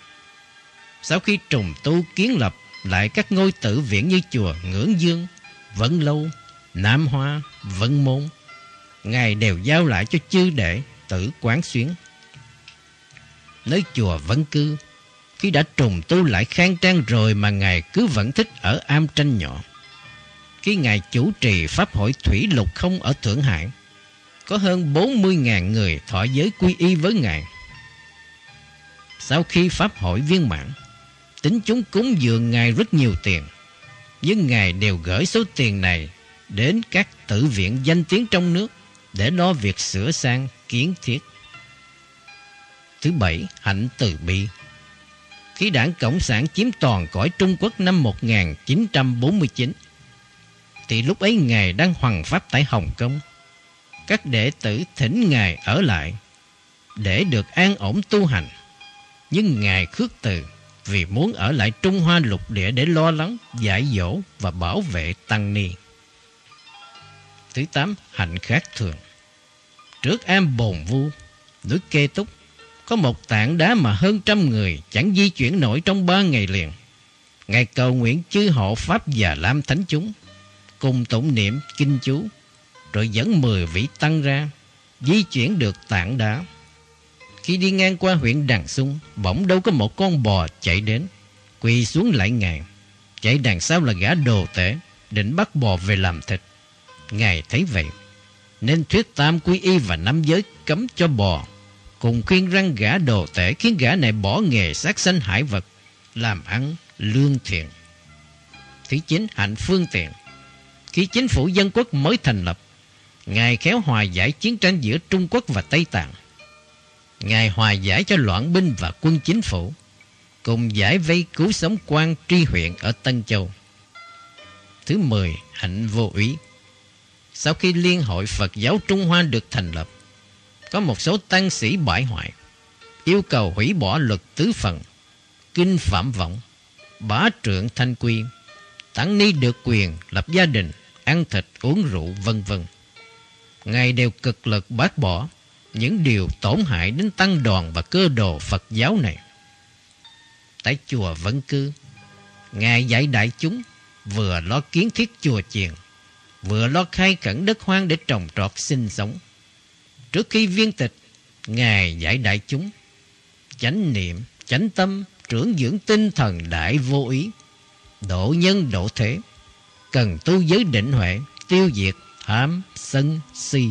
Sau khi trùng tu kiến lập lại các ngôi tử viện như chùa Ngưỡng Dương, vẫn Lâu, Nam Hoa, Vân Môn, Ngài đều giao lại cho chư đệ tử quán xuyến. Nơi chùa Vân Cư, khi đã trùng tu lại khang trang rồi mà Ngài cứ vẫn thích ở am tranh nhỏ. Khi Ngài chủ trì Pháp hội Thủy Lục Không ở Thượng Hải, có hơn 40.000 người thọ giới quy y với Ngài. Sau khi Pháp hội viên mãn, tính chúng cúng dường Ngài rất nhiều tiền. Nhưng Ngài đều gửi số tiền này đến các tử viện danh tiếng trong nước để lo việc sửa sang kiến thiết. Thứ bảy, hạnh từ bi. Khi đảng Cộng sản chiếm toàn cõi Trung Quốc năm 1949, thì lúc ấy Ngài đang hoàng pháp tại Hồng Kông. Các đệ tử thỉnh Ngài ở lại để được an ổn tu hành. Nhưng Ngài khước từ vì muốn ở lại Trung Hoa lục địa để lo lắng, giải dỗ và bảo vệ Tăng Ni. Thứ tám, hạnh khác thường. Trước am bồn vu, núi Kê Túc, có một tảng đá mà hơn trăm người chẳng di chuyển nổi trong ba ngày liền. Ngài cầu nguyện chư hộ Pháp và Lam Thánh chúng, cùng tụng niệm kinh chú, rồi dẫn mười vị tăng ra, di chuyển được tảng đá. Khi đi ngang qua huyện Đằng Sung, bỗng đâu có một con bò chạy đến, quỳ xuống lại ngài. Chạy đằng sau là gã đồ tể, định bắt bò về làm thịt. Ngài thấy vậy, nên thuyết tam quy y và năm giới cấm cho bò. Cùng khuyên răng gã đồ tể khiến gã này bỏ nghề sát sanh hải vật, làm ăn lương thiện. Thứ chín, hạnh phương tiện. Khi chính phủ dân quốc mới thành lập, Ngài khéo hòa giải chiến tranh giữa Trung Quốc và Tây Tạng. Ngài hòa giải cho loạn binh và quân chính phủ, cùng giải vây cứu sống quan tri huyện ở Tân Châu. Thứ mười, hạnh vô úy. Sau khi Liên hội Phật giáo Trung Hoa được thành lập, có một số tăng sĩ bại hoại, yêu cầu hủy bỏ luật tứ phần, kinh phạm vọng, bá trượng thanh quy, tăng ni được quyền lập gia đình, ăn thịt, uống rượu, vân vân. Ngài đều cực lực bác bỏ những điều tổn hại đến tăng đoàn và cơ đồ Phật giáo này. Tại chùa Vẫn Cư, Ngài dạy đại chúng vừa lo kiến thiết chùa chiền, vừa lo khai khẩn đất hoang để trồng trọt sinh sống. Trước khi viên tịch, Ngài giải đại chúng. Chánh niệm, chánh tâm, trưởng dưỡng tinh thần đại vô ý, độ nhân độ thế, cần tu giới định huệ, tiêu diệt ham sân si.